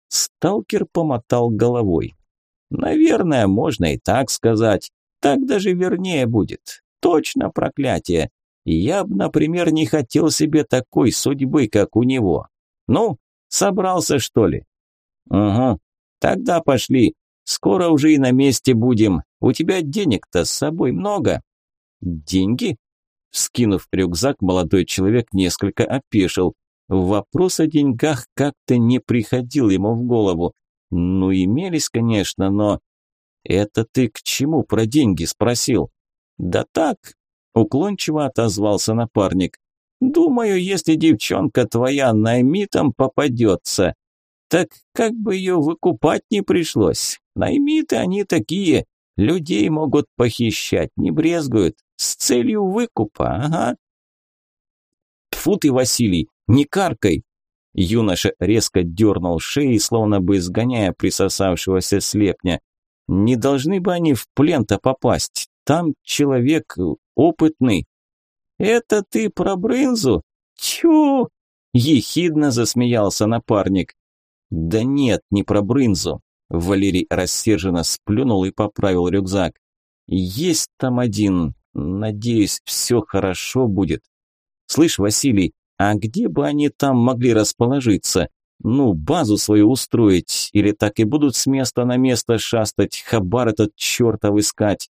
Сталкер помотал головой. Наверное, можно и так сказать. Так даже вернее будет. Точно проклятие. Я бы, например, не хотел себе такой судьбы, как у него. Ну, собрался, что ли? Угу. Тогда пошли. Скоро уже и на месте будем. У тебя денег-то с собой много. Деньги? Скинув рюкзак, молодой человек несколько опешил. Вопрос о деньгах как-то не приходил ему в голову. Ну, имелись, конечно, но... «Это ты к чему про деньги?» – спросил. «Да так», – уклончиво отозвался напарник. «Думаю, если девчонка твоя наймитом попадется, так как бы ее выкупать не пришлось. Наймиты они такие, людей могут похищать, не брезгуют, с целью выкупа, ага». Тьфу ты, Василий, не каркай!» Юноша резко дернул шеей, словно бы изгоняя присосавшегося слепня. «Не должны бы они в плен-то попасть. Там человек опытный». «Это ты про брынзу? Тю!» Ехидно засмеялся напарник. «Да нет, не про брынзу». Валерий рассерженно сплюнул и поправил рюкзак. «Есть там один, Надеюсь, все хорошо будет. Слышь, Василий, а где бы они там могли расположиться? Ну, базу свою устроить, или так и будут с места на место шастать, хабар этот чертов искать?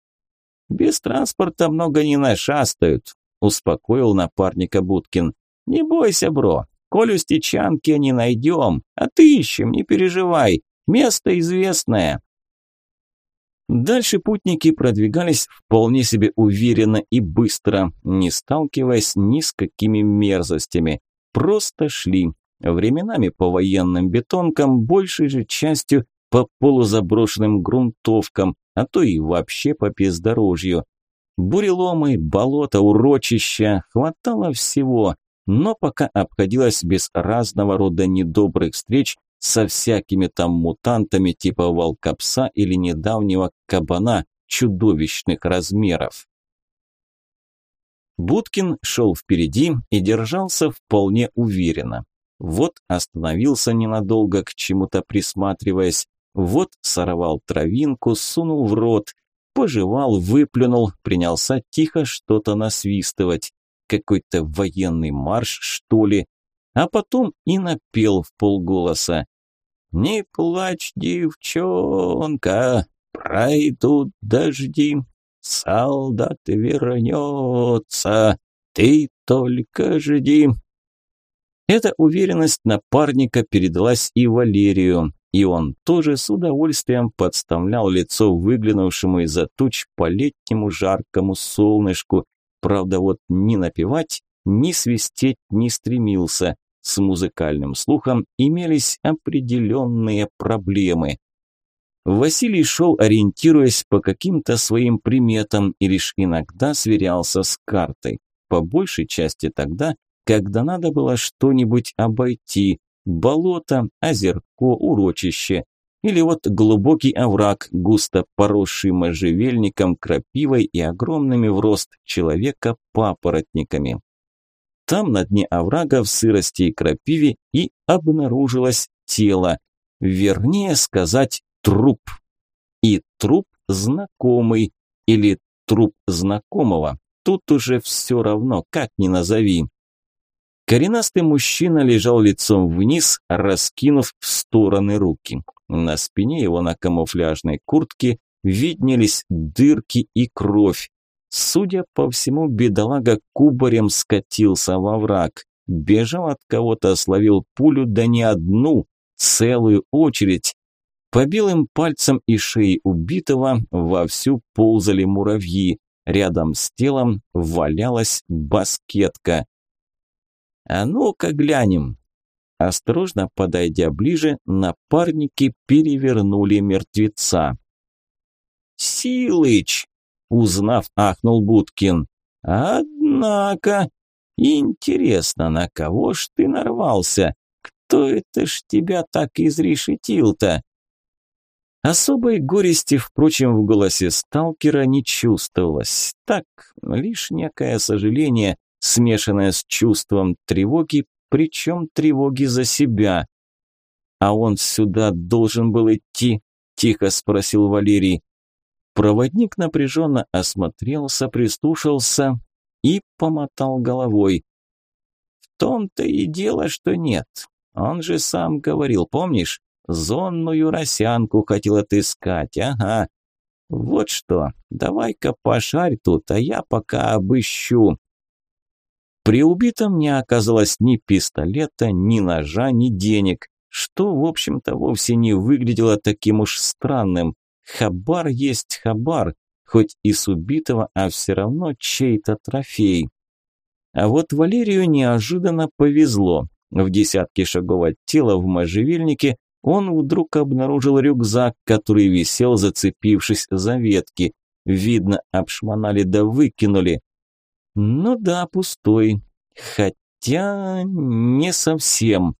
Без транспорта много не нашастают, успокоил напарника Будкин. Не бойся, бро, Колю стечанки не найдем, а ты ищем, не переживай, место известное. Дальше путники продвигались вполне себе уверенно и быстро, не сталкиваясь ни с какими мерзостями. Просто шли, временами по военным бетонкам, большей же частью по полузаброшенным грунтовкам, а то и вообще по бездорожью. Буреломы, болота, урочища, хватало всего, но пока обходилось без разного рода недобрых встреч со всякими там мутантами типа волкопса или недавнего кабана чудовищных размеров. Будкин шел впереди и держался вполне уверенно. Вот остановился ненадолго, к чему-то присматриваясь, вот сорвал травинку, сунул в рот, пожевал, выплюнул, принялся тихо что-то насвистывать. Какой-то военный марш, что ли, а потом и напел в полголоса. «Не плачь, девчонка, пройдут дожди, солдат вернется, ты только жди». Эта уверенность напарника передалась и Валерию, и он тоже с удовольствием подставлял лицо выглянувшему из-за туч по летнему жаркому солнышку, правда вот ни напевать, ни свистеть не стремился, с музыкальным слухом имелись определенные проблемы. Василий шел, ориентируясь по каким-то своим приметам и лишь иногда сверялся с картой. По большей части тогда, когда надо было что-нибудь обойти – болото, озерко, урочище. Или вот глубокий овраг, густо поросший можжевельником, крапивой и огромными в рост человека папоротниками. Там на дне оврага в сырости и крапиве и обнаружилось тело, вернее сказать труп. И труп знакомый или труп знакомого, тут уже все равно, как ни назови. Коренастый мужчина лежал лицом вниз, раскинув в стороны руки. На спине его на камуфляжной куртке виднелись дырки и кровь. Судя по всему, бедолага кубарем скатился во враг. Бежал от кого-то, словил пулю, да не одну, целую очередь. По белым пальцам и шее убитого вовсю ползали муравьи. Рядом с телом валялась баскетка. «А ну-ка глянем!» Осторожно подойдя ближе, напарники перевернули мертвеца. «Силыч!» Узнав, ахнул Будкин. Однако, интересно, на кого ж ты нарвался? Кто это ж тебя так изрешетил-то? Особой горести, впрочем, в голосе сталкера не чувствовалось. Так, лишь некое сожаление, смешанное с чувством тревоги, причем тревоги за себя. «А он сюда должен был идти?» – тихо спросил Валерий. Проводник напряженно осмотрелся, прислушался и помотал головой. В том-то и дело, что нет. Он же сам говорил, помнишь? Зонную росянку хотел отыскать, ага. Вот что, давай-ка пошарь тут, а я пока обыщу. При убитом не оказалось ни пистолета, ни ножа, ни денег, что, в общем-то, вовсе не выглядело таким уж странным. Хабар есть хабар, хоть и с убитого, а все равно чей-то трофей. А вот Валерию неожиданно повезло. В десятке шагов от тела в можжевельнике он вдруг обнаружил рюкзак, который висел, зацепившись за ветки. Видно, обшмонали да выкинули. Ну да, пустой. Хотя не совсем.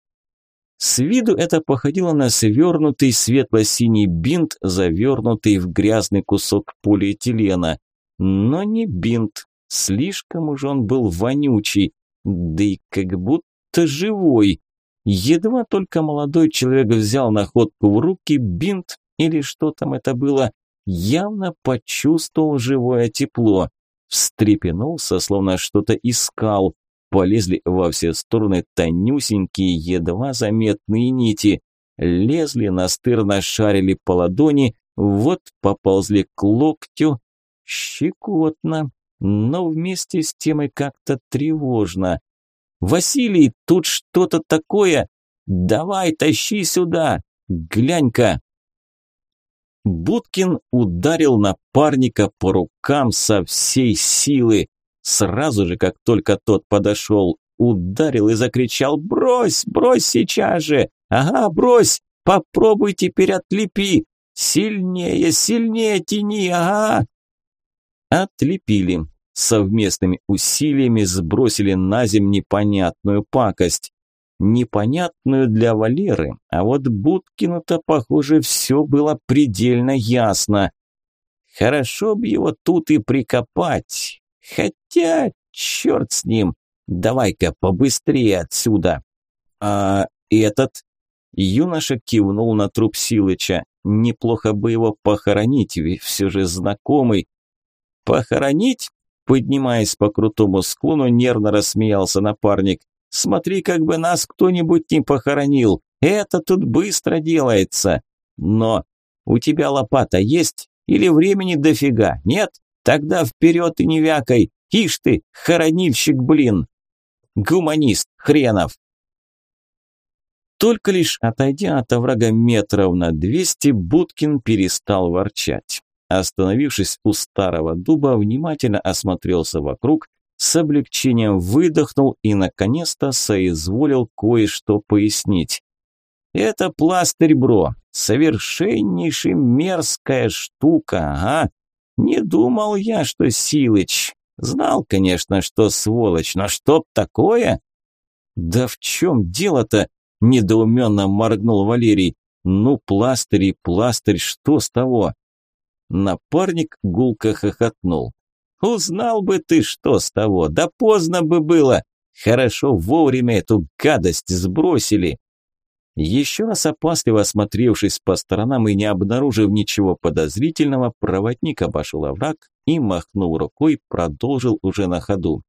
С виду это походило на свернутый светло-синий бинт, завернутый в грязный кусок полиэтилена. Но не бинт, слишком уж он был вонючий, да и как будто живой. Едва только молодой человек взял находку в руки, бинт или что там это было, явно почувствовал живое тепло. встрепенулся, словно что-то искал. Полезли во все стороны тонюсенькие, едва заметные нити. Лезли, настырно шарили по ладони, вот поползли к локтю. Щекотно, но вместе с тем и как-то тревожно. «Василий, тут что-то такое! Давай, тащи сюда! Глянь-ка!» Будкин ударил напарника по рукам со всей силы. Сразу же, как только тот подошел, ударил и закричал «Брось, брось сейчас же! Ага, брось! Попробуй теперь отлепи! Сильнее, сильнее тяни, ага!» Отлепили. Совместными усилиями сбросили на земь непонятную пакость. Непонятную для Валеры, а вот Будкину-то, похоже, все было предельно ясно. Хорошо бы его тут и прикопать. Хотя, черт с ним, давай-ка побыстрее отсюда. А этот? Юноша кивнул на труп Силыча. Неплохо бы его похоронить, ведь все же знакомый. Похоронить? Поднимаясь по крутому склону, нервно рассмеялся напарник. Смотри, как бы нас кто-нибудь не похоронил. Это тут быстро делается. Но у тебя лопата есть? Или времени дофига? Нет? Тогда вперед и не вякай. Ишь ты, хоронильщик, блин. Гуманист хренов. Только лишь отойдя от оврага метров на двести, Будкин перестал ворчать. Остановившись у старого дуба, внимательно осмотрелся вокруг, с облегчением выдохнул и, наконец-то, соизволил кое-что пояснить. «Это пластырь, бро, совершеннейшая мерзкая штука, ага. Не думал я, что Силыч. Знал, конечно, что сволочь, но чтоб такое?» «Да в чем дело-то?» – недоуменно моргнул Валерий. «Ну, пластырь и пластырь, что с того?» Напарник гулко хохотнул. «Узнал бы ты, что с того, да поздно бы было. Хорошо вовремя эту гадость сбросили». Еще раз опасливо осмотревшись по сторонам и не обнаружив ничего подозрительного, проводник обошел овраг и, махнув рукой, продолжил уже на ходу.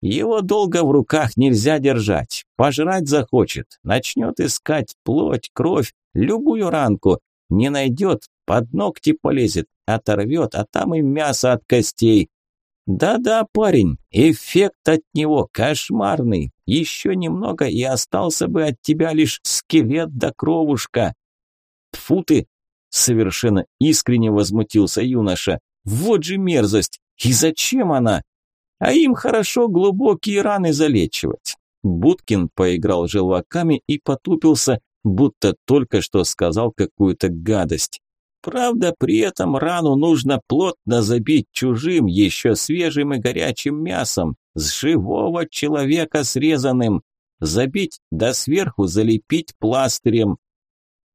Его долго в руках нельзя держать. Пожрать захочет, начнет искать плоть, кровь, любую ранку. Не найдет, под ногти полезет, оторвет, а там и мясо от костей. Да-да, парень, эффект от него кошмарный. Еще немного и остался бы от тебя лишь скелет да кровушка. Тфу ты! Совершенно искренне возмутился юноша. Вот же мерзость! И зачем она? А им хорошо глубокие раны залечивать. Будкин поиграл желваками и потупился, будто только что сказал какую-то гадость. Правда, при этом рану нужно плотно забить чужим, еще свежим и горячим мясом, с живого человека срезанным. Забить, да сверху залепить пластырем.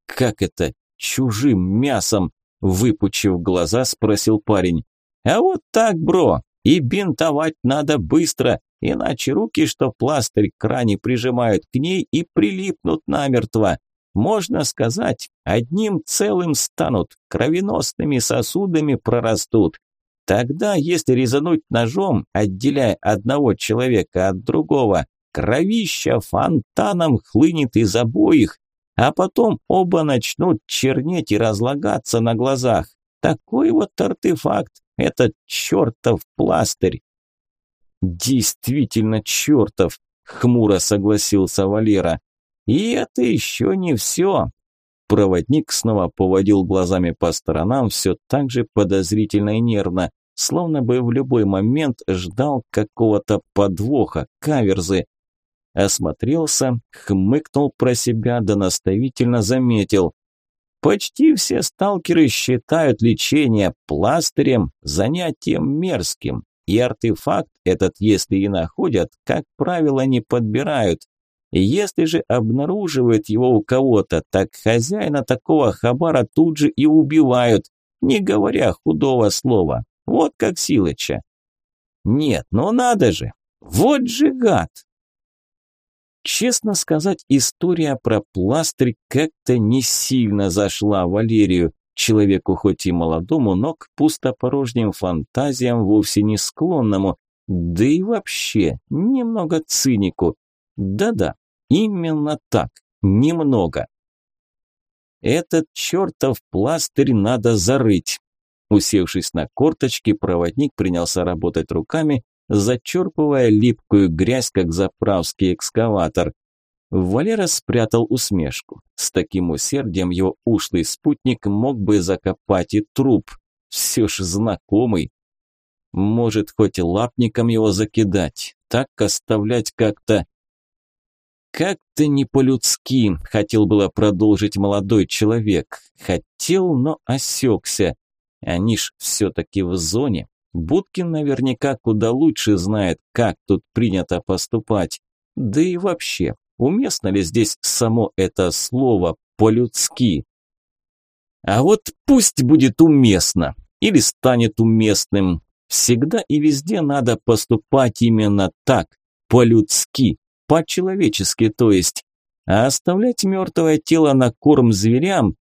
Как это чужим мясом? Выпучив глаза, спросил парень. А вот так, бро, и бинтовать надо быстро, иначе руки, что пластырь к ране прижимают к ней и прилипнут намертво можно сказать, одним целым станут, кровеносными сосудами прорастут. Тогда, если резануть ножом, отделяя одного человека от другого, кровища фонтаном хлынет из обоих, а потом оба начнут чернеть и разлагаться на глазах. Такой вот артефакт, этот чертов пластырь. Действительно чертов, хмуро согласился Валера. И это еще не все. Проводник снова поводил глазами по сторонам, все так же подозрительно и нервно, словно бы в любой момент ждал какого-то подвоха, каверзы. Осмотрелся, хмыкнул про себя, да наставительно заметил. Почти все сталкеры считают лечение пластырем занятием мерзким, и артефакт этот, если и находят, как правило, не подбирают. Если же обнаруживают его у кого-то, так хозяина такого хабара тут же и убивают, не говоря худого слова. Вот как Силыча. Нет, ну надо же. Вот же гад. Честно сказать, история про пластырь как-то не сильно зашла Валерию. человеку хоть и молодому, но к пустопорожним фантазиям вовсе не склонному, да и вообще немного цинику. Да-да, именно так, немного. Этот чертов пластырь надо зарыть. Усевшись на корточки, проводник принялся работать руками, зачерпывая липкую грязь, как заправский экскаватор. Валера спрятал усмешку. С таким усердием его ушлый спутник мог бы закопать и труп. Все ж знакомый. Может, хоть лапником его закидать, так оставлять как-то... Как-то не по-людски, хотел было продолжить молодой человек. Хотел, но осекся. Они ж все-таки в зоне. Будкин наверняка куда лучше знает, как тут принято поступать. Да и вообще, Уместно ли здесь само это слово по-людски? А вот пусть будет уместно или станет уместным. Всегда и везде надо поступать именно так, по-людски, по-человечески, то есть. А оставлять мертвое тело на корм зверям?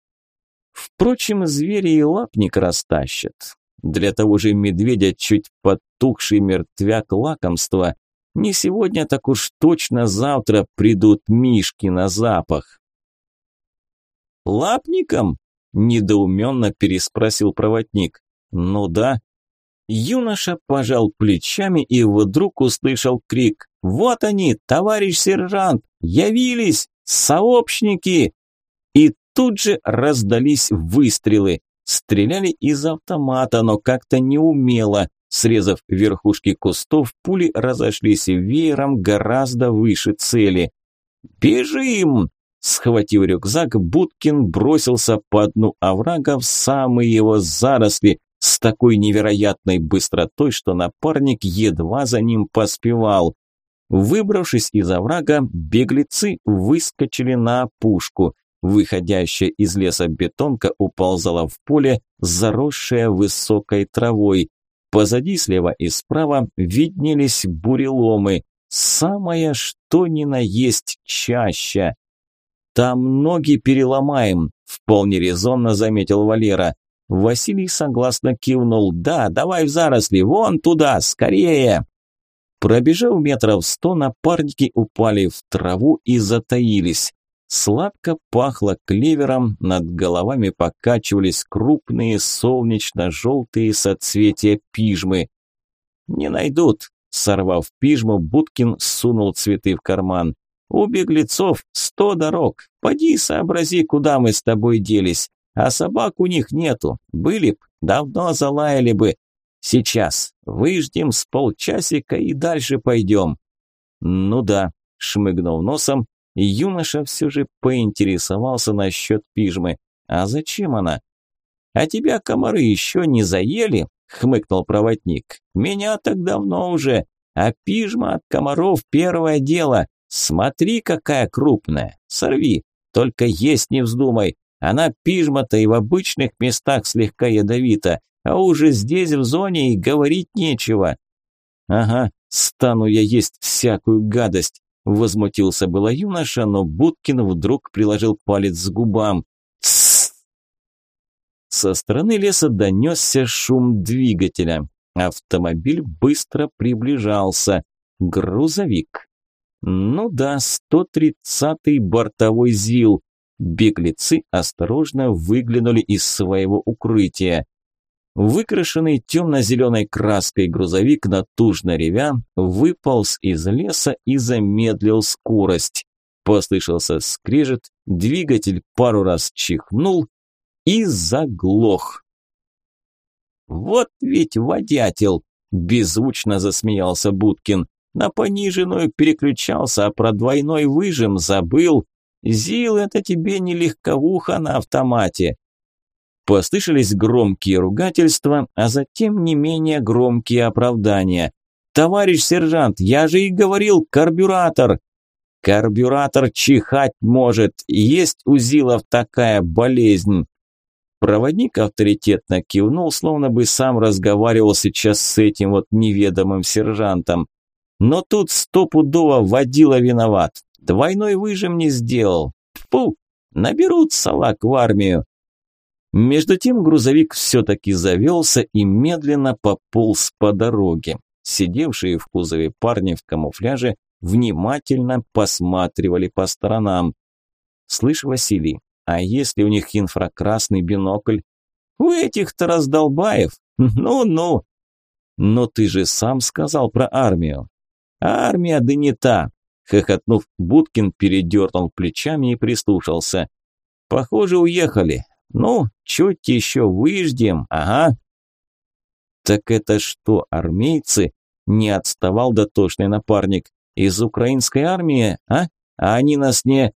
Впрочем, звери и лапник растащат. Для того же медведя чуть потухший мертвяк лакомства, не сегодня, так уж точно завтра придут мишки на запах. «Лапником?» – недоуменно переспросил проводник. «Ну да». Юноша пожал плечами и вдруг услышал крик. «Вот они, товарищ сержант! Явились! Сообщники!» И тут же раздались выстрелы. Стреляли из автомата, но как-то неумело. Срезав верхушки кустов, пули разошлись веером гораздо выше цели. «Бежим!» Схватив рюкзак, Будкин бросился по дну оврага в самые его заросли с такой невероятной быстротой, что напарник едва за ним поспевал. Выбравшись из оврага, беглецы выскочили на опушку. Выходящая из леса бетонка уползала в поле, заросшее высокой травой. Позади, слева и справа виднелись буреломы. Самое что ни на есть чаще. «Там ноги переломаем», – вполне резонно заметил Валера. Василий согласно кивнул. «Да, давай в заросли, вон туда, скорее!» Пробежав метров сто, напарники упали в траву и затаились. Сладко пахло клевером, над головами покачивались крупные солнечно-желтые соцветия пижмы. «Не найдут», – сорвав пижму, Будкин сунул цветы в карман. «У беглецов сто дорог. Поди сообрази, куда мы с тобой делись. А собак у них нету. Были б, давно залаяли бы. Сейчас выждем с полчасика и дальше пойдем». «Ну да», – шмыгнув носом, юноша все же поинтересовался насчет пижмы. «А зачем она?» «А тебя комары еще не заели?» – хмыкнул проводник. «Меня так давно уже, а пижма от комаров первое дело. Смотри, какая крупная, сорви, только есть не вздумай. Она пижма-то и в обычных местах слегка ядовита, а уже здесь в зоне и говорить нечего». «Ага, стану я есть всякую гадость. Возмутился было юноша, но Будкин вдруг приложил палец к губам. Тссс! Со стороны леса донесся шум двигателя. Автомобиль быстро приближался. Грузовик. Ну да, 130-й бортовой ЗИЛ. Беглецы осторожно выглянули из своего укрытия. Выкрашенный темно-зеленой краской грузовик, натужно ревя, выполз из леса и замедлил скорость. Послышался скрежет, двигатель пару раз чихнул и заглох. «Вот ведь водятел!» – беззвучно засмеялся Будкин. «На пониженную переключался, а про двойной выжим забыл. Зил, это тебе не легковуха на автомате. Послышались громкие ругательства, а затем не менее громкие оправдания. «Товарищ сержант, я же и говорил, карбюратор!» «Карбюратор чихать может, есть у Зилов такая болезнь!» Проводник авторитетно кивнул, словно бы сам разговаривал сейчас с этим вот неведомым сержантом. Но тут стопудово водила виноват. Двойной выжим не сделал. Фу, наберут салак в армию. Между тем грузовик все-таки завелся и медленно пополз по дороге. Сидевшие в кузове парни в камуфляже внимательно посматривали по сторонам. «Слышь, Василий, а если у них инфракрасный бинокль?» «У этих-то раздолбаев? Ну-ну!» «Но ты же сам сказал про армию». «Армия да не та!» Хохотнув, Будкин передернул плечами и прислушался. «Похоже, уехали. Ну, чуть еще выждем, ага». «Так это что, армейцы?» – не отставал дотошный напарник. «Из украинской армии, а? А они нас не...»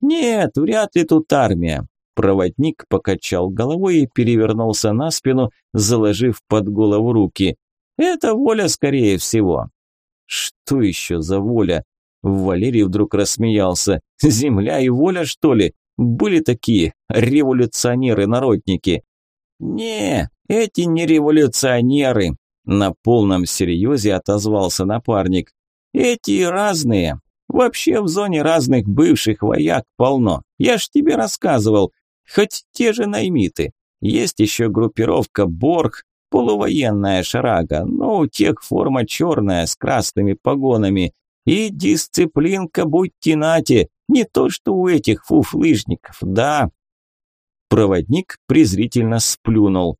«Нет, вряд ли тут армия». Проводник покачал головой и перевернулся на спину, заложив под голову руки. «Это воля, скорее всего». «Что еще за воля?» Валерий вдруг рассмеялся. «Земля и воля, что ли? Были такие революционеры-народники». «Не, эти не революционеры», – на полном серьезе отозвался напарник. «Эти разные. Вообще в зоне разных бывших вояк полно. Я ж тебе рассказывал. Хоть те же наймиты. Есть еще группировка Борг, полувоенная шарага, но у тех форма черная с красными погонами. И дисциплинка будьте нате, не то что у этих фуфлыжников, да. Проводник презрительно сплюнул.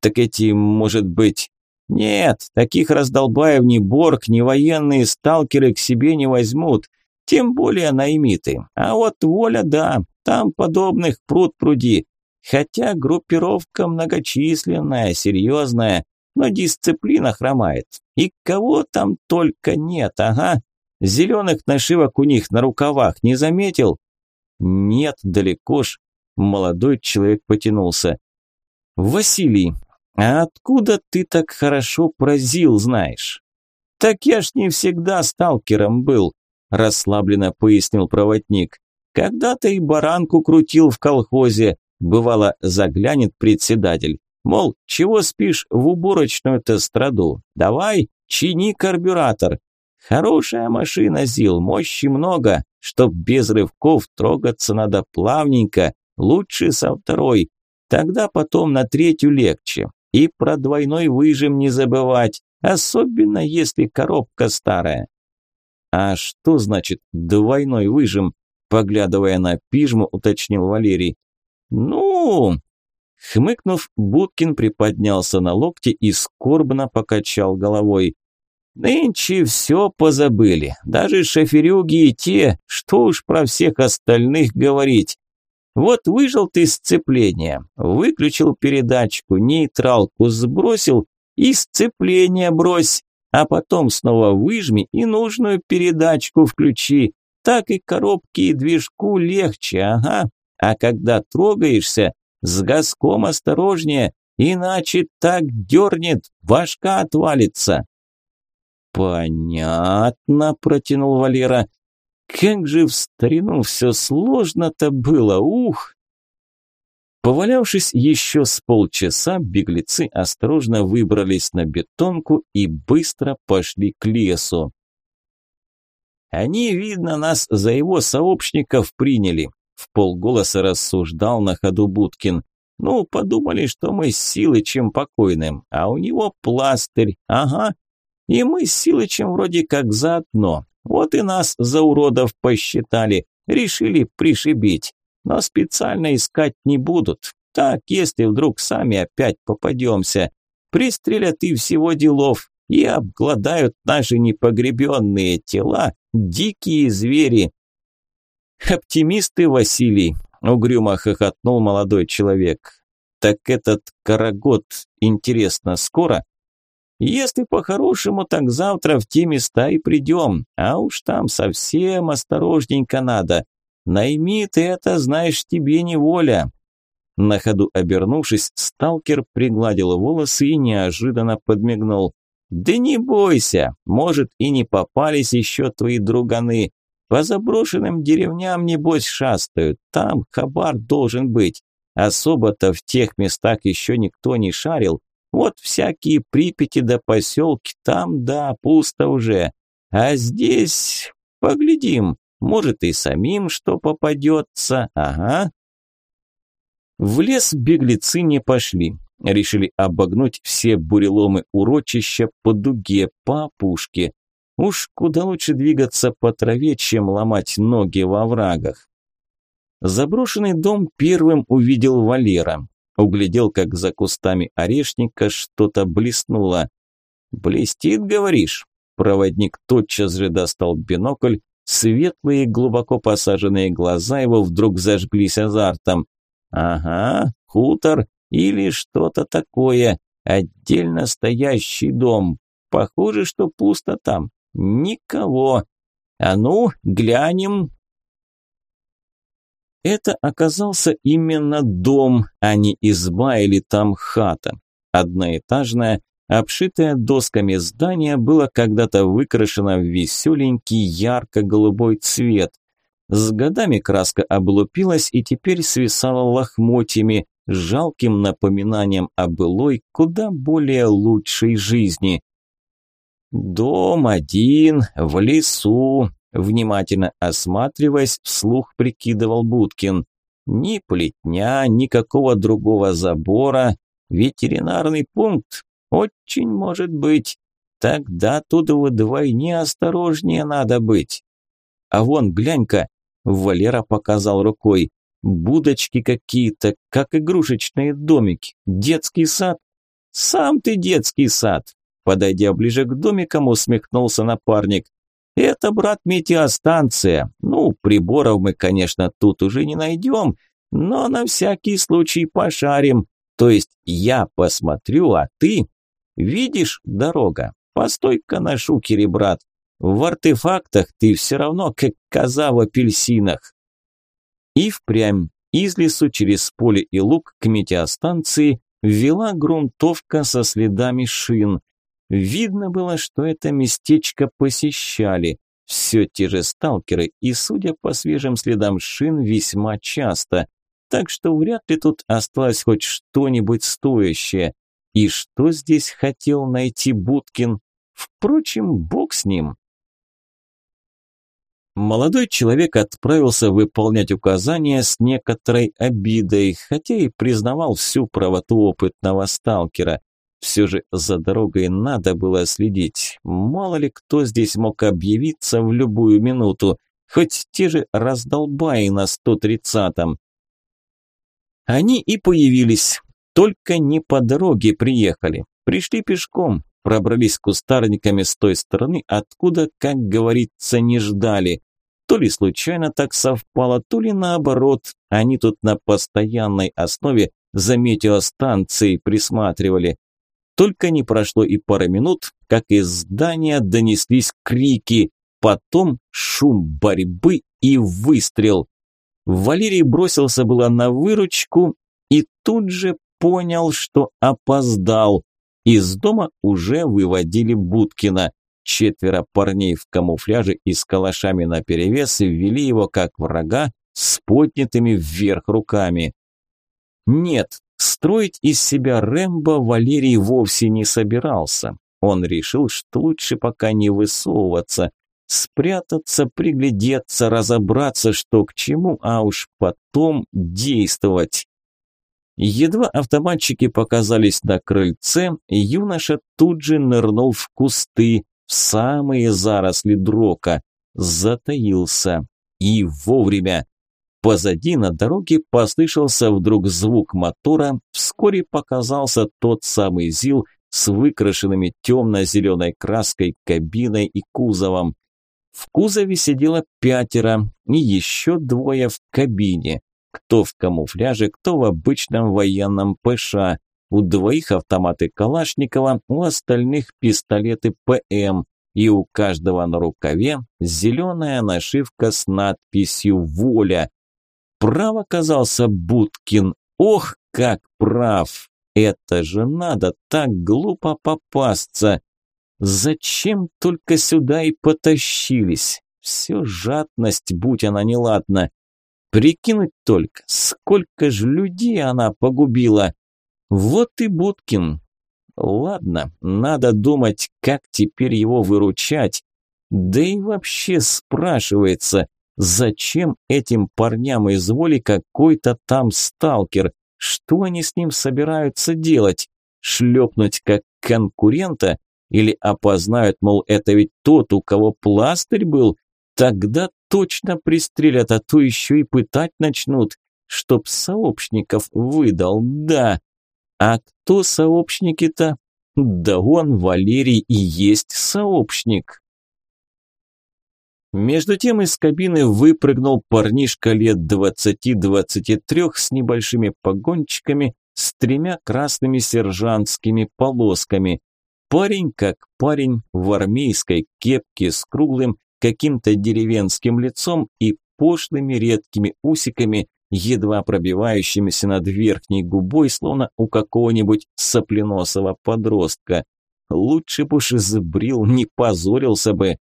Так эти, может быть... Нет, таких раздолбаев ни Борг, ни военные сталкеры к себе не возьмут, тем более наймиты. А вот воля, да, там подобных пруд пруди. Хотя группировка многочисленная, серьезная, но дисциплина хромает. И кого там только нет, ага. Зеленых нашивок у них на рукавах не заметил? Нет, далеко ж. Молодой человек потянулся. Василий, а откуда ты так хорошо про ЗИЛ знаешь? Так я ж не всегда сталкером был, расслабленно пояснил проводник. Когда-то и баранку крутил в колхозе, бывало заглянет председатель. Мол, чего спишь в уборочную-то страду? Давай, чини карбюратор. Хорошая машина, Зил, мощи много. Чтоб без рывков трогаться надо плавненько, лучше со второй. Тогда потом на третью легче. И про двойной выжим не забывать, особенно если коробка старая. А что значит двойной выжим? Поглядывая на пижму, уточнил Валерий. Ну, Хмыкнув, Будкин приподнялся на локте и скорбно покачал головой. «Нынче все позабыли, даже шоферюги и те, что уж про всех остальных говорить. Вот выжил ты сцепление, выключил передачку, нейтралку сбросил и сцепление брось, а потом снова выжми и нужную передачку включи. Так и коробки и движку легче, ага. А когда трогаешься, с газком осторожнее, иначе так дернет, башка отвалится. Понятно, протянул Валера. Как же в старину все сложно-то было, ух! Повалявшись еще с полчаса, беглецы осторожно выбрались на бетонку и быстро пошли к лесу. Они, видно, нас за его сообщников приняли, в полголоса рассуждал на ходу Будкин. Ну, подумали, что мы с Силычем покойным, а у него пластырь, ага. И мы с Силычем вроде как заодно. Вот и нас за уродов посчитали, решили пришибить. Но специально искать не будут. Так, если вдруг сами опять попадемся. Пристрелят и всего делов, и обгладают наши непогребенные тела дикие звери, «Оптимисты, Василий!» – угрюмо хохотнул молодой человек. «Так этот карагод, интересно, скоро?» «Если по-хорошему, так завтра в те места и придем, а уж там совсем осторожненько надо. Найми ты это, знаешь, тебе не воля». На ходу обернувшись, сталкер пригладил волосы и неожиданно подмигнул. «Да не бойся, может и не попались еще твои друганы, по заброшенным деревням, небось, шастают. Там хабар должен быть. Особо-то в тех местах еще никто не шарил. Вот всякие Припяти да поселки, там, да, пусто уже. А здесь, поглядим, может и самим что попадется, ага. В лес беглецы не пошли. Решили обогнуть все буреломы урочища по дуге, по опушке. Уж куда лучше двигаться по траве, чем ломать ноги во врагах. Заброшенный дом первым увидел Валера. Углядел, как за кустами орешника что-то блеснуло. «Блестит, говоришь?» Проводник тотчас же достал бинокль, светлые, глубоко посаженные глаза его вдруг зажглись азартом. «Ага, хутор или что-то такое, отдельно стоящий дом. Похоже, что пусто там, никого. А ну, глянем». Это оказался именно дом, а не изба или там хата. Одноэтажная, Обшитое досками здание было когда-то выкрашено в веселенький ярко-голубой цвет. С годами краска облупилась и теперь свисала лохмотьями, жалким напоминанием о былой, куда более лучшей жизни. «Дом один, в лесу», – внимательно осматриваясь, вслух прикидывал Будкин. «Ни плетня, никакого другого забора, ветеринарный пункт, очень может быть. Тогда тут вдвойне осторожнее надо быть. А вон, глянь-ка, Валера показал рукой. Будочки какие-то, как игрушечные домики. Детский сад. Сам ты детский сад. Подойдя ближе к домикам, усмехнулся напарник. Это, брат, метеостанция. Ну, приборов мы, конечно, тут уже не найдем, но на всякий случай пошарим. То есть я посмотрю, а ты Видишь, дорога? Постой-ка на шукере, брат. В артефактах ты все равно как коза в апельсинах. И впрямь из лесу через поле и луг к метеостанции вела грунтовка со следами шин. Видно было, что это местечко посещали. Все те же сталкеры и, судя по свежим следам шин, весьма часто. Так что вряд ли тут осталось хоть что-нибудь стоящее. И что здесь хотел найти Будкин? Впрочем, бог с ним. Молодой человек отправился выполнять указания с некоторой обидой, хотя и признавал всю правоту опытного сталкера. Все же за дорогой надо было следить. Мало ли кто здесь мог объявиться в любую минуту, хоть те же раздолбаи на 130-м. Они и появились. Только не по дороге приехали. Пришли пешком, пробрались кустарниками с той стороны, откуда, как говорится, не ждали. То ли случайно так совпало, то ли наоборот. Они тут на постоянной основе за метеостанцией присматривали. Только не прошло и пары минут, как из здания донеслись крики, потом шум борьбы и выстрел. Валерий бросился было на выручку и тут же понял, что опоздал. Из дома уже выводили Будкина. Четверо парней в камуфляже и с калашами наперевес ввели его как врага с поднятыми вверх руками. Нет, строить из себя Рэмбо Валерий вовсе не собирался. Он решил, что лучше пока не высовываться, спрятаться, приглядеться, разобраться, что к чему, а уж потом действовать. Едва автоматчики показались на крыльце, юноша тут же нырнул в кусты, в самые заросли дрока. Затаился. И вовремя. Позади на дороге послышался вдруг звук мотора, вскоре показался тот самый ЗИЛ с выкрашенными темно-зеленой краской кабиной и кузовом. В кузове сидело пятеро и еще двое в кабине. Кто в камуфляже, кто в обычном военном ПШ. У двоих автоматы Калашникова, у остальных пистолеты ПМ. И у каждого на рукаве зеленая нашивка с надписью «Воля». Прав оказался Будкин. Ох, как прав! Это же надо так глупо попасться. Зачем только сюда и потащились? Все жадность, будь она неладна. Прикинуть только, сколько же людей она погубила. Вот и Будкин. Ладно, надо думать, как теперь его выручать. Да и вообще спрашивается, зачем этим парням из воли какой-то там сталкер? Что они с ним собираются делать? Шлепнуть как конкурента? Или опознают, мол, это ведь тот, у кого пластырь был? Тогда точно пристрелят, а то еще и пытать начнут, чтоб сообщников выдал, да. А кто сообщники-то? Да он, Валерий, и есть сообщник. Между тем из кабины выпрыгнул парнишка лет двадцати-двадцати трех с небольшими погончиками, с тремя красными сержантскими полосками. Парень как парень, в армейской кепке с круглым, каким-то деревенским лицом и пошлыми редкими усиками, едва пробивающимися над верхней губой, словно у какого-нибудь сопленосого подростка. Лучше бы уж избрил, не позорился бы.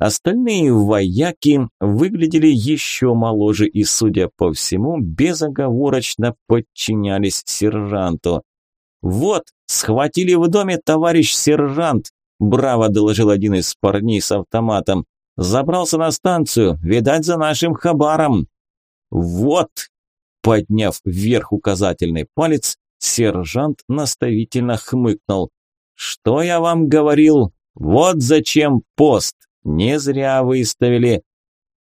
Остальные вояки выглядели еще моложе и, судя по всему, безоговорочно подчинялись сержанту. «Вот, схватили в доме товарищ сержант!» – браво доложил один из парней с автоматом. «Забрался на станцию, видать, за нашим хабаром!» «Вот!» – подняв вверх указательный палец, сержант наставительно хмыкнул. «Что я вам говорил? Вот зачем пост!» Не зря выставили.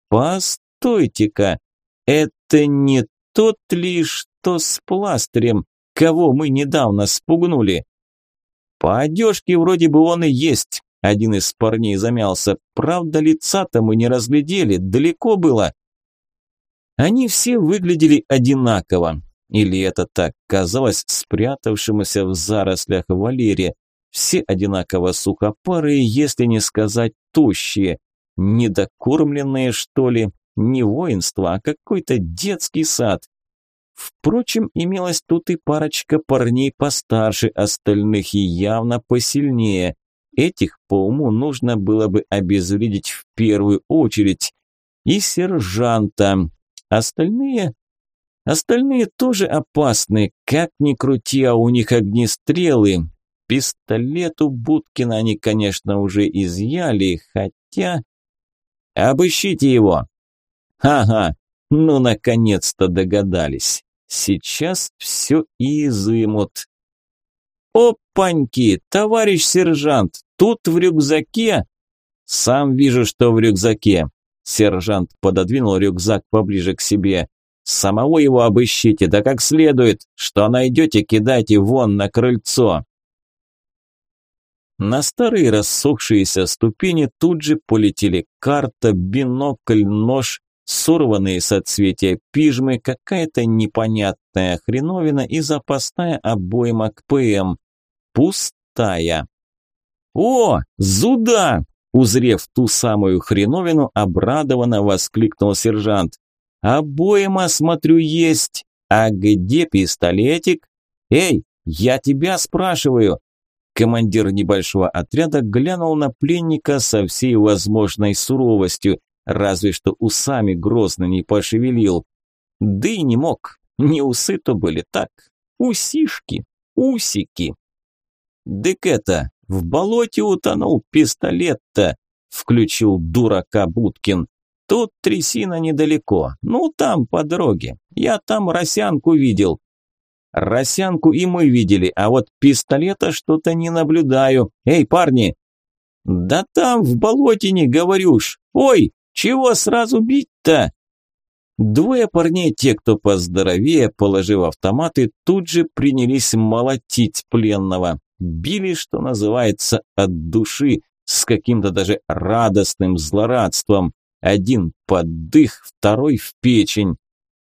Постойте-ка, это не тот ли, что с пластырем, кого мы недавно спугнули? По одежке вроде бы он и есть. Один из парней замялся. Правда, лица-то мы не разглядели, далеко было. Они все выглядели одинаково. Или это так казалось спрятавшемуся в зарослях Валерия. Все одинаково сухопарые, если не сказать тощие. Недокормленные, что ли? Не воинство, а какой-то детский сад. Впрочем, имелась тут и парочка парней постарше остальных и явно посильнее. Этих по уму нужно было бы обезвредить в первую очередь. И сержанта. Остальные... Остальные тоже опасны, как ни крути, а у них огнестрелы. Пистолет у Будкина они, конечно, уже изъяли, хотя... «Обыщите его!» «Ага, ну, наконец-то догадались. Сейчас все и изымут». «Опаньки, товарищ сержант, тут в рюкзаке...» «Сам вижу, что в рюкзаке». Сержант пододвинул рюкзак поближе к себе. «Самого его обыщите, да как следует. Что найдете, кидайте вон на крыльцо». На старые рассохшиеся ступени тут же полетели карта, бинокль, нож, сорванные соцветия пижмы, какая-то непонятная хреновина и запасная обойма к ПМ. Пустая. «О, зуда!» Узрев ту самую хреновину, обрадованно воскликнул сержант. «Обойма, смотрю, есть. А где пистолетик? Эй, я тебя спрашиваю, Командир небольшого отряда глянул на пленника со всей возможной суровостью, разве что усами грозно не пошевелил. Да и не мог, не усы-то были так, усишки, усики. «Дык это, в болоте утонул пистолет-то», – включил дурака Будкин. «Тут трясина недалеко, ну там по дороге, я там росянку видел, Росянку и мы видели, а вот пистолета что-то не наблюдаю. Эй, парни!» «Да там, в болотине, говорюш! Ой, чего сразу бить-то?» Двое парней, те, кто поздоровее, положив автоматы, тут же принялись молотить пленного. Били, что называется, от души, с каким-то даже радостным злорадством. Один под дых, второй в печень.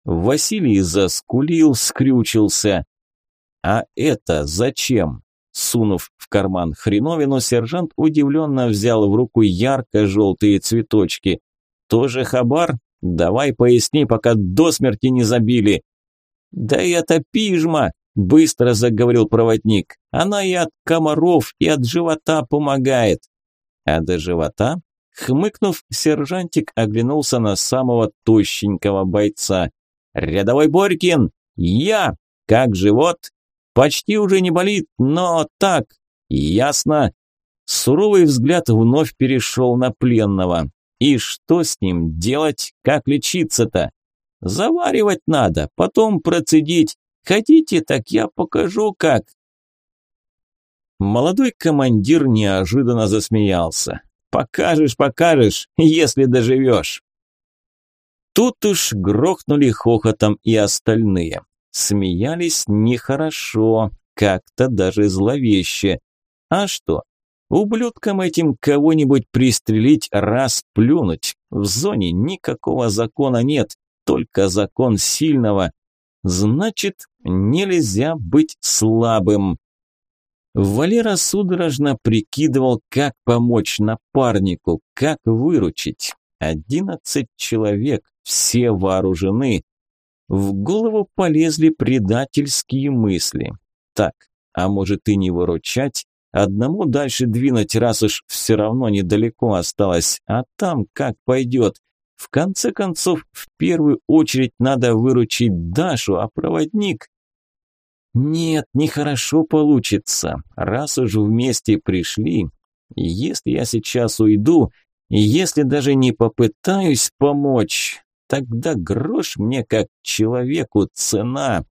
Василий заскулил, скрючился. «А это зачем?» Сунув в карман хреновину, сержант удивленно взял в руку ярко-желтые цветочки. «Тоже хабар? Давай поясни, пока до смерти не забили». «Да это пижма!» – быстро заговорил проводник. «Она и от комаров, и от живота помогает». «А до живота?» Хмыкнув, сержантик оглянулся на самого тощенького бойца. «Рядовой Борькин! Я! Как живот? Почти уже не болит, но так. Ясно?» Суровый взгляд вновь перешел на пленного. «И что с ним делать? Как лечиться-то?» «Заваривать надо, потом процедить. Хотите, так я покажу, как. Молодой командир неожиданно засмеялся. Покажешь, покажешь, если доживешь. Тут уж грохнули хохотом и остальные. Смеялись нехорошо, как-то даже зловеще. А что? Ублюдкам этим кого-нибудь пристрелить, раз плюнуть. В зоне никакого закона нет, только закон сильного. Значит, нельзя быть слабым. Валера судорожно прикидывал, как помочь напарнику, как выручить. Одиннадцать человек, все вооружены. В голову полезли предательские мысли. Так, а может и не выручать? Одному дальше двинуть, раз уж все равно недалеко осталось, а там как пойдет. В конце концов, в первую очередь надо выручить Дашу, а проводник... Нет, нехорошо получится. Раз уж вместе пришли, если я сейчас уйду, если даже не попытаюсь помочь, тогда грош мне как человеку цена.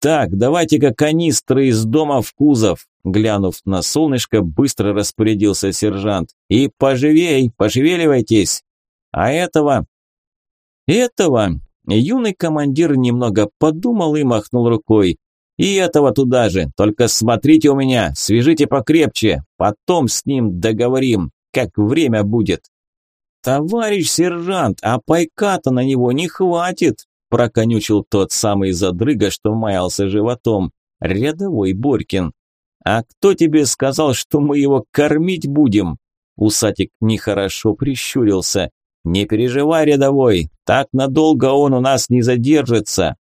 Так, давайте-ка канистры из дома в кузов. Глянув на солнышко, быстро распорядился сержант. И поживей, пошевеливайтесь. А этого... Этого Юный командир немного подумал и махнул рукой. «И этого туда же, только смотрите у меня, свяжите покрепче, потом с ним договорим, как время будет». «Товарищ сержант, а пайка-то на него не хватит», проконючил тот самый задрыга, что маялся животом, рядовой Борькин. «А кто тебе сказал, что мы его кормить будем?» Усатик нехорошо прищурился. «Не переживай, рядовой, так надолго он у нас не задержится.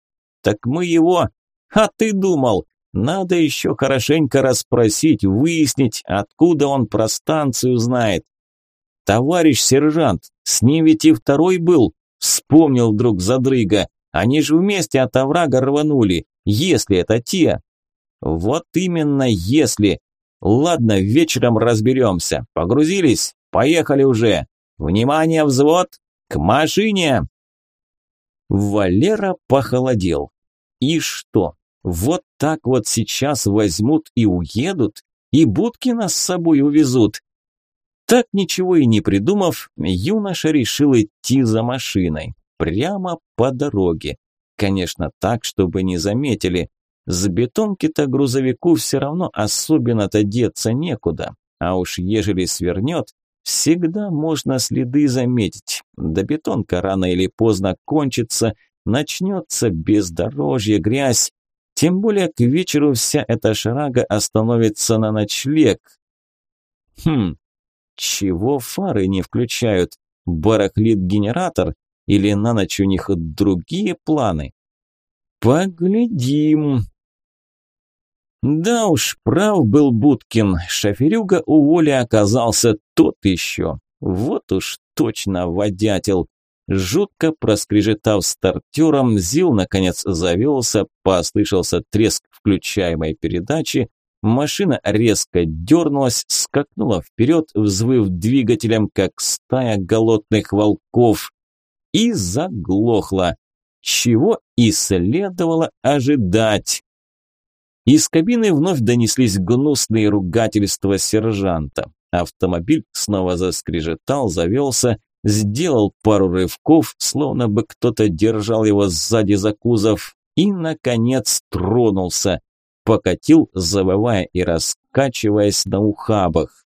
Так мы его... А ты думал, надо еще хорошенько расспросить, выяснить, откуда он про станцию знает. Товарищ сержант, с ним ведь и второй был, вспомнил вдруг задрыга. Они же вместе от оврага рванули, если это те. Вот именно если. Ладно, вечером разберемся. Погрузились? Поехали уже. «Внимание, взвод! К машине!» Валера похолодел. И что? Вот так вот сейчас возьмут и уедут, и Будкина с собой увезут. Так ничего и не придумав, юноша решил идти за машиной, прямо по дороге. Конечно, так, чтобы не заметили. С бетонки-то грузовику все равно особенно-то деться некуда. А уж ежели свернет, Всегда можно следы заметить. Да бетонка рано или поздно кончится, начнется бездорожье, грязь. Тем более к вечеру вся эта шарага остановится на ночлег. Хм, чего фары не включают? Барахлит генератор? Или на ночь у них другие планы? Поглядим. Да уж, прав был Будкин, шоферюга у Воли оказался тот еще. Вот уж точно водятел. Жутко проскрежетав стартером, Зил наконец завелся, послышался треск включаемой передачи, машина резко дернулась, скакнула вперед, взвыв двигателем, как стая голодных волков, и заглохла. Чего и следовало ожидать. Из кабины вновь донеслись гнусные ругательства сержанта. Автомобиль снова заскрежетал, завелся, сделал пару рывков, словно бы кто-то держал его сзади за кузов, и, наконец, тронулся. Покатил, завывая и раскачиваясь на ухабах.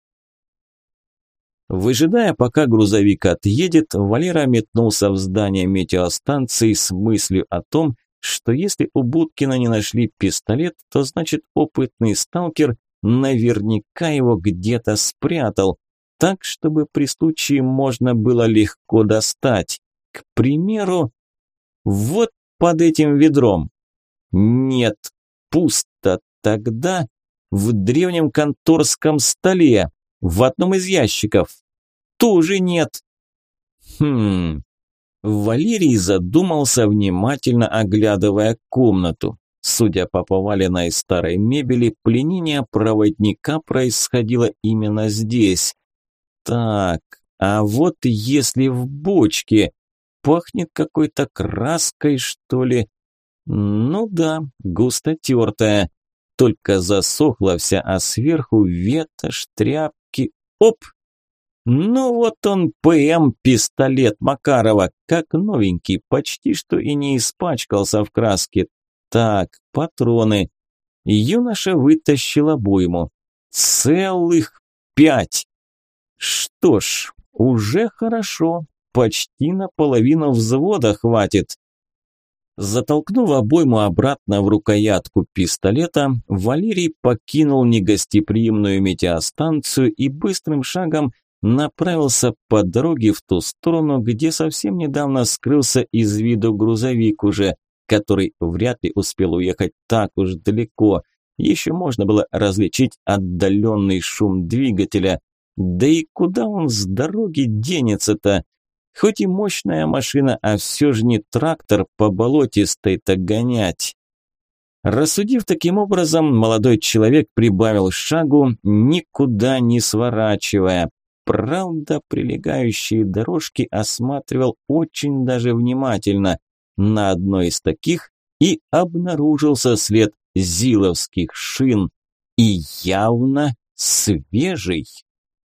Выжидая, пока грузовик отъедет, Валера метнулся в здание метеостанции с мыслью о том, что если у Будкина не нашли пистолет, то значит опытный сталкер наверняка его где-то спрятал, так, чтобы при случае можно было легко достать. К примеру, вот под этим ведром. Нет, пусто. Тогда в древнем конторском столе, в одном из ящиков. Тоже нет. Хм, Валерий задумался, внимательно оглядывая комнату. Судя по поваленной старой мебели, пленение проводника происходило именно здесь. Так, а вот если в бочке пахнет какой-то краской, что ли? Ну да, густо тертая. Только засохла вся, а сверху ветошь, тряпки. Оп! Ну вот он, ПМ-пистолет Макарова, как новенький, почти что и не испачкался в краске. Так, патроны. Юноша вытащил обойму. Целых пять. Что ж, уже хорошо. Почти наполовину взвода хватит. Затолкнув обойму обратно в рукоятку пистолета, Валерий покинул негостеприимную метеостанцию и быстрым шагом направился по дороге в ту сторону, где совсем недавно скрылся из виду грузовик уже, который вряд ли успел уехать так уж далеко. Еще можно было различить отдаленный шум двигателя. Да и куда он с дороги денется-то? Хоть и мощная машина, а все же не трактор по болотистой-то гонять. Рассудив таким образом, молодой человек прибавил шагу, никуда не сворачивая. Правда, прилегающие дорожки осматривал очень даже внимательно. На одной из таких и обнаружился след зиловских шин. И явно свежий.